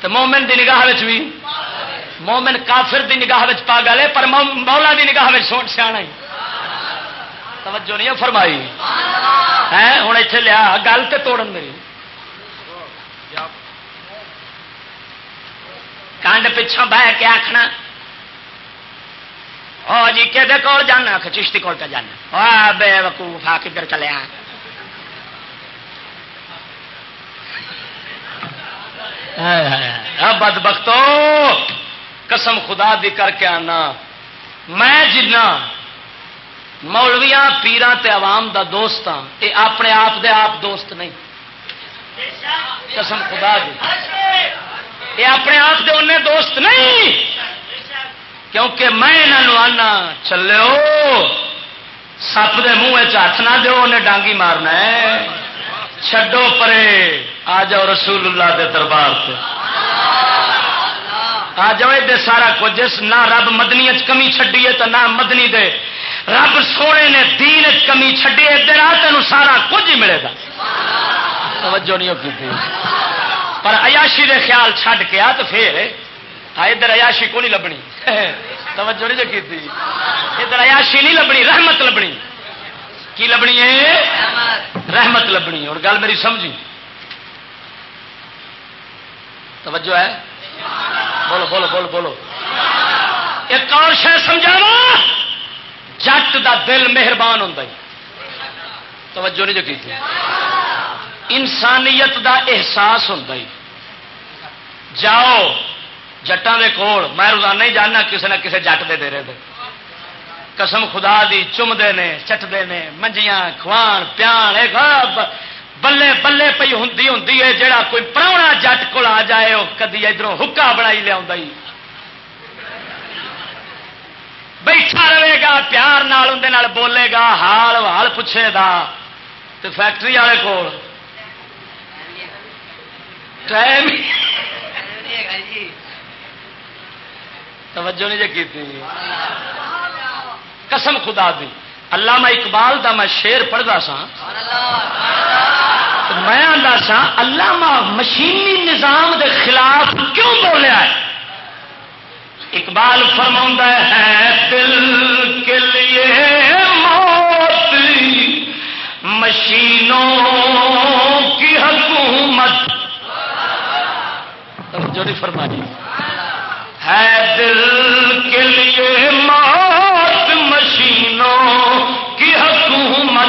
تو مومن کی نگاہ بھی مومن کافر کی نگاہ پاگل ہے پر مولا کی نگاہ سوٹ سیا توجہ نہیں فرمائی۔ ہے ہوں اتنے لیا گل تو توڑن میری۔ کانڈ پچھوں بہ کے آخنا او جی کہ کول جانا؟ چشتی کول پہ جانا۔ بے وقوف آ کدھر چلے بد بختو قسم خدا دی کر کے آنا۔ میں جنا مولویا پیران تے عوام دا دوست ہاں یہ اپنے آپ دے آپ دوست نہیں۔ قسم خدا دی۔ یہ اپنے آپ کے انہیں دوست نہیں۔ کیونکہ میں یہاں آنا چلو سپ کے منہ ہاتھ نہ دو انہیں ڈانگی مارنا ہے۔ چڈو پرے، آ جاؤ رسول اللہ دے دربار سے آ جاؤ یہ سارا کچھ جس نہ رب مدنی کمی چڈی ہے تو نہ مدنی دے۔ رب سونے نے دین کمی چڈی ادھر آ تین سارا کچھ ہی ملے گا۔ توجہ نہیں کی تھی۔ پر ایاشی دے خیال چھڈ کے آ تو پھر ادھر ایاشی کو نہیں لبنی۔ توجہ نہیں کی تھی۔ ادھر ایاشی نہیں لبنی رحمت لبنی۔ کی لبنی ہے؟ رحمت لبنی۔ اور گل میری سمجھی۔ توجہ ہے؟ بولو بولو بولو بولو. ایک اور شہ سمجھاوا جٹ دا دل مہربان ہوں توجہ نہیں جو کی انسانیت دا احساس ہوں جاؤ جٹان کے کول۔ میں روزانہ ہی جانا کسی نہ کسی جٹ دے دے رہے قسم خدا دی چمتے نے چٹتے نے، منجیاں، کھوان، پیان ہاں، بلے بلے پی ہوں ہوں جڑا کوئی پراؤنا جٹ کو آ جائے وہ کدی ادھر حکا بنائی لیا بیٹھا رہے گا، پیار نال اندر بولے گا، حال حال پوچھے گا۔ تو فیکٹری والے کول۔ ٹائم توجہ نہیں جی کی قسم خدا دی۔ اللہ اقبال دا میں شیر پڑھتا سا۔ میں آتا سا اللہ مشینی نظام دے خلاف کیوں بولیا ہے؟ اقبال فرما ہے دل کے لیے موت مشینوں کی حکومت۔ جو نہیں فرمانی ہے دل کے لیے موت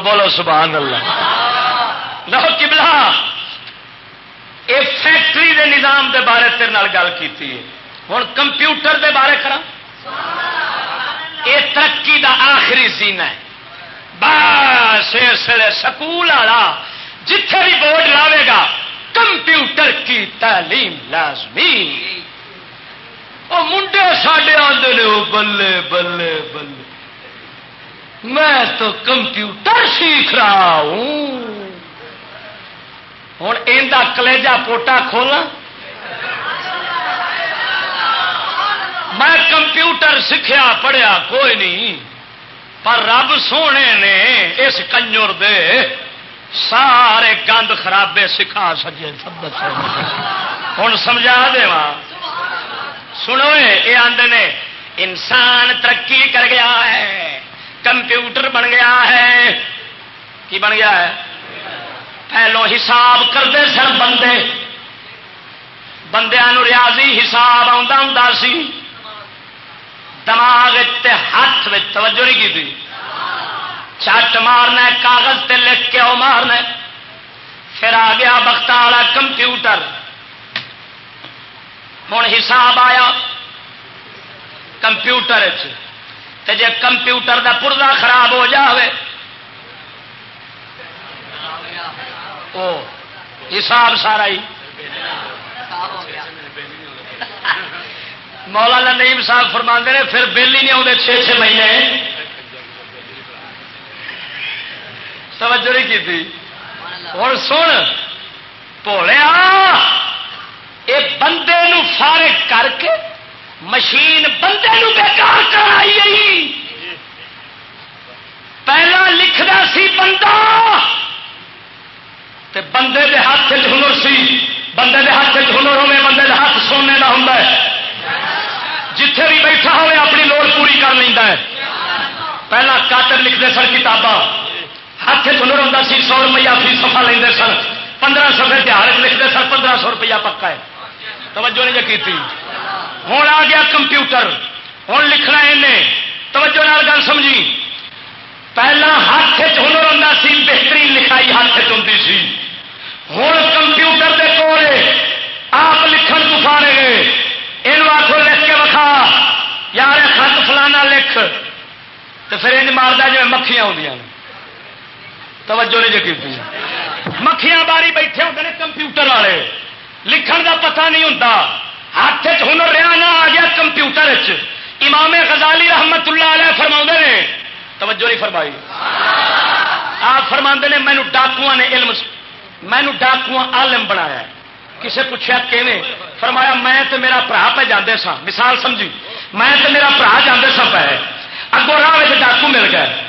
بولو سبحان اللہ۔ لو کبلا یہ فیکٹری دے نظام دے بارے تیرے گل کی ہوں کمپیوٹر دے بارے کرا یہ ترقی دا آخری سین ہے۔ بس اس لیے سکول والا جتھے بھی بورڈ لاوے گا، کمپیوٹر کی تعلیم لازمی۔ وہ منڈے ساڈے آتے نے وہ بلے بلے بلے۔ میں تو کمپیوٹر سیکھ رہا ہوں۔ ہوں یہ کلیجا پوٹا کھولا۔ میں کمپیوٹر سیکھا پڑھیا کوئی نہیں۔ پر رب سونے نے اس کنجر دے سارے گند خرابے سکھا سکے۔ سب ہوں سمجھا دے سنو یہ آدھے نے، انسان ترقی کر گیا ہے۔ کمپیوٹر بن گیا ہے۔ کی بن گیا ہے؟ پہلو حساب کرتے سن بندے۔ بندیا ریاضی حساب آ سی۔ دماغ ہاتھ میں توجہ نہیں کی تھی چٹ مارنا کاغذ تے لکھ کے وہ مارنا پھر آ گیا بخت والا کمپیوٹر۔ ہوں حساب آیا کمپیوٹر جی کمپیوٹر دا پرزا خراب ہو جاوے۔ او، حساب سارا ہی۔ مولانا نعیم صاحب فرما نے، پھر بل ہی نہیں آتے چھ چھ مہینے۔ توجہ نہیں کی تھی اور سن، بولیا یہ بندے نو فارغ کر کے مشین بندے نو بیکار کرائی پہلا لکھدا سی بندہ تے بندے دے ہاتھ ہنر سی۔ بندے دے ہاتھ ہنر ہوے بندے دے ہاتھ سونے کا ہوں جتھے بھی بیٹھا ہوئے اپنی لوڑ پوری کر لینا ہے۔ پہلا کاتر لکھتے سن کتاباں۔ ہاتھ ہنر ہوں سی، سو روپیہ فی سفا لے سن۔ پندرہ سو تہار لکھتے سن، پندرہ سو روپیہ پکا ہے۔ توجہ نہیں جی کی ہوں آ گیا کمپیوٹر۔ ہوں لکھنا توجہ نال گل سمجھی۔ پہلا ہاتھ ہنر ہوں سی، بہترین لکھائی ہاتھ چی سی۔ ہوں کمپیوٹر دے کول آپ لکھن تفانے گئے یہ آخو لکھ کے وکھا۔ یار خط فلانا لکھ۔ تو پھر ان مارتا جی مکھیاں آدی توجہ نہیں جی کی مکھیاں باری بیٹھے ہوتے ہیں کمپیوٹر والے۔ لکھن کا پتہ نہیں ہوتا ہاتھ ہنر رہا نہ آ گیا کمپیوٹر امام غزالی رحمت اللہ علیہ فرما نے۔ توجہ نہیں فرمائی۔ آپ فرما نے مینو ڈاکو نے علم مینو ڈاکو عالم بنایا کسے پوچھا کیویں؟ فرمایا، میں تو میرا برا پہ جانے سا مثال سمجھی۔ میں تو میرا برا جانے سا پہ۔ اگوں راہ ڈاکو مل گئے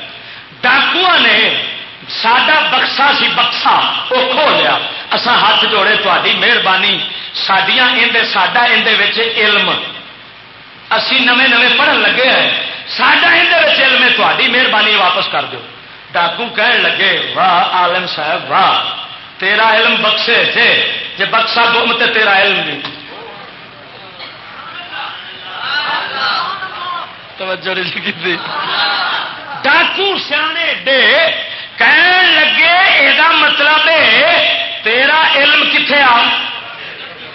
ڈاکو نے سڈا بکسا سی، بکسا وہ کھو لیا۔ اصا ہاتھ جوڑے تاری مہربانی سڈیا سڈا اندر علم اسی نمے نمے پڑھن لگے ہیں سڈا اندر علم ہے تاری مہربانی واپس کر دو ڈاکو کہن لگے واہ عالم صاحب واہ تیرا علم بخشے تھے جی بکسا گم تو تیرا علم بھی توجہ نہیں ڈاکو سیانے ڈے کہن لگے یہ مطلب تیرا علم کتنے آ؟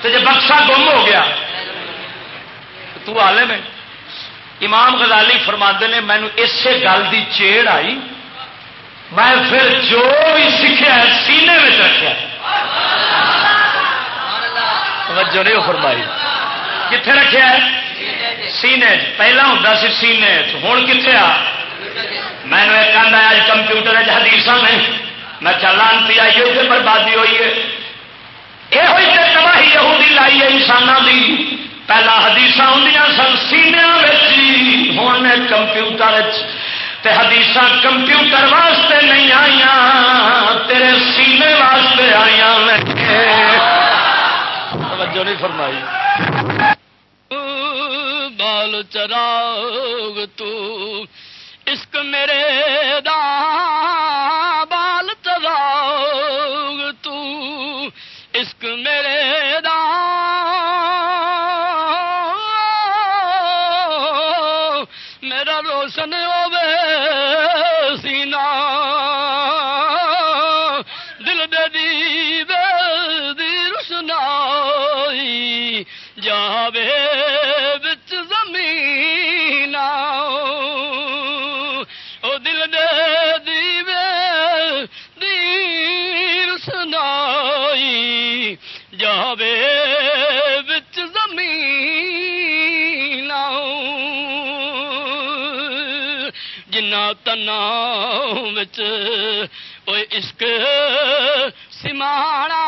تو جب بخشا گم ہو گیا۔ تو آلے میں امام غزالی فرما نے مینو اسی گل کی چیڑ آئی۔ میں پھر جو بھی سیکھا سینے میں رکھا توجہ نہیں فرمائی۔ کتنے رکھا ہے؟ سینے پہلا ہوں سی سینے ہوں کتنے آ؟ میں نے ایک کہنا آج کمپیوٹر حدیث نے میں چلانتی آئی ہوئی بربادی ہوئی ہے۔ یہ ہوئی تو تباہی یہودی لائی ہے انسان کی پہلا حدیث ہوں سن سینیا ہوں کمپیوٹر حدیث کمپیوٹر واسطے نہیں آئی تیرے سینے واسطے آئی توجہ نہیں فرمائی۔ بال چراغ تو، عشق میرے دا نام تنا عشق سمانا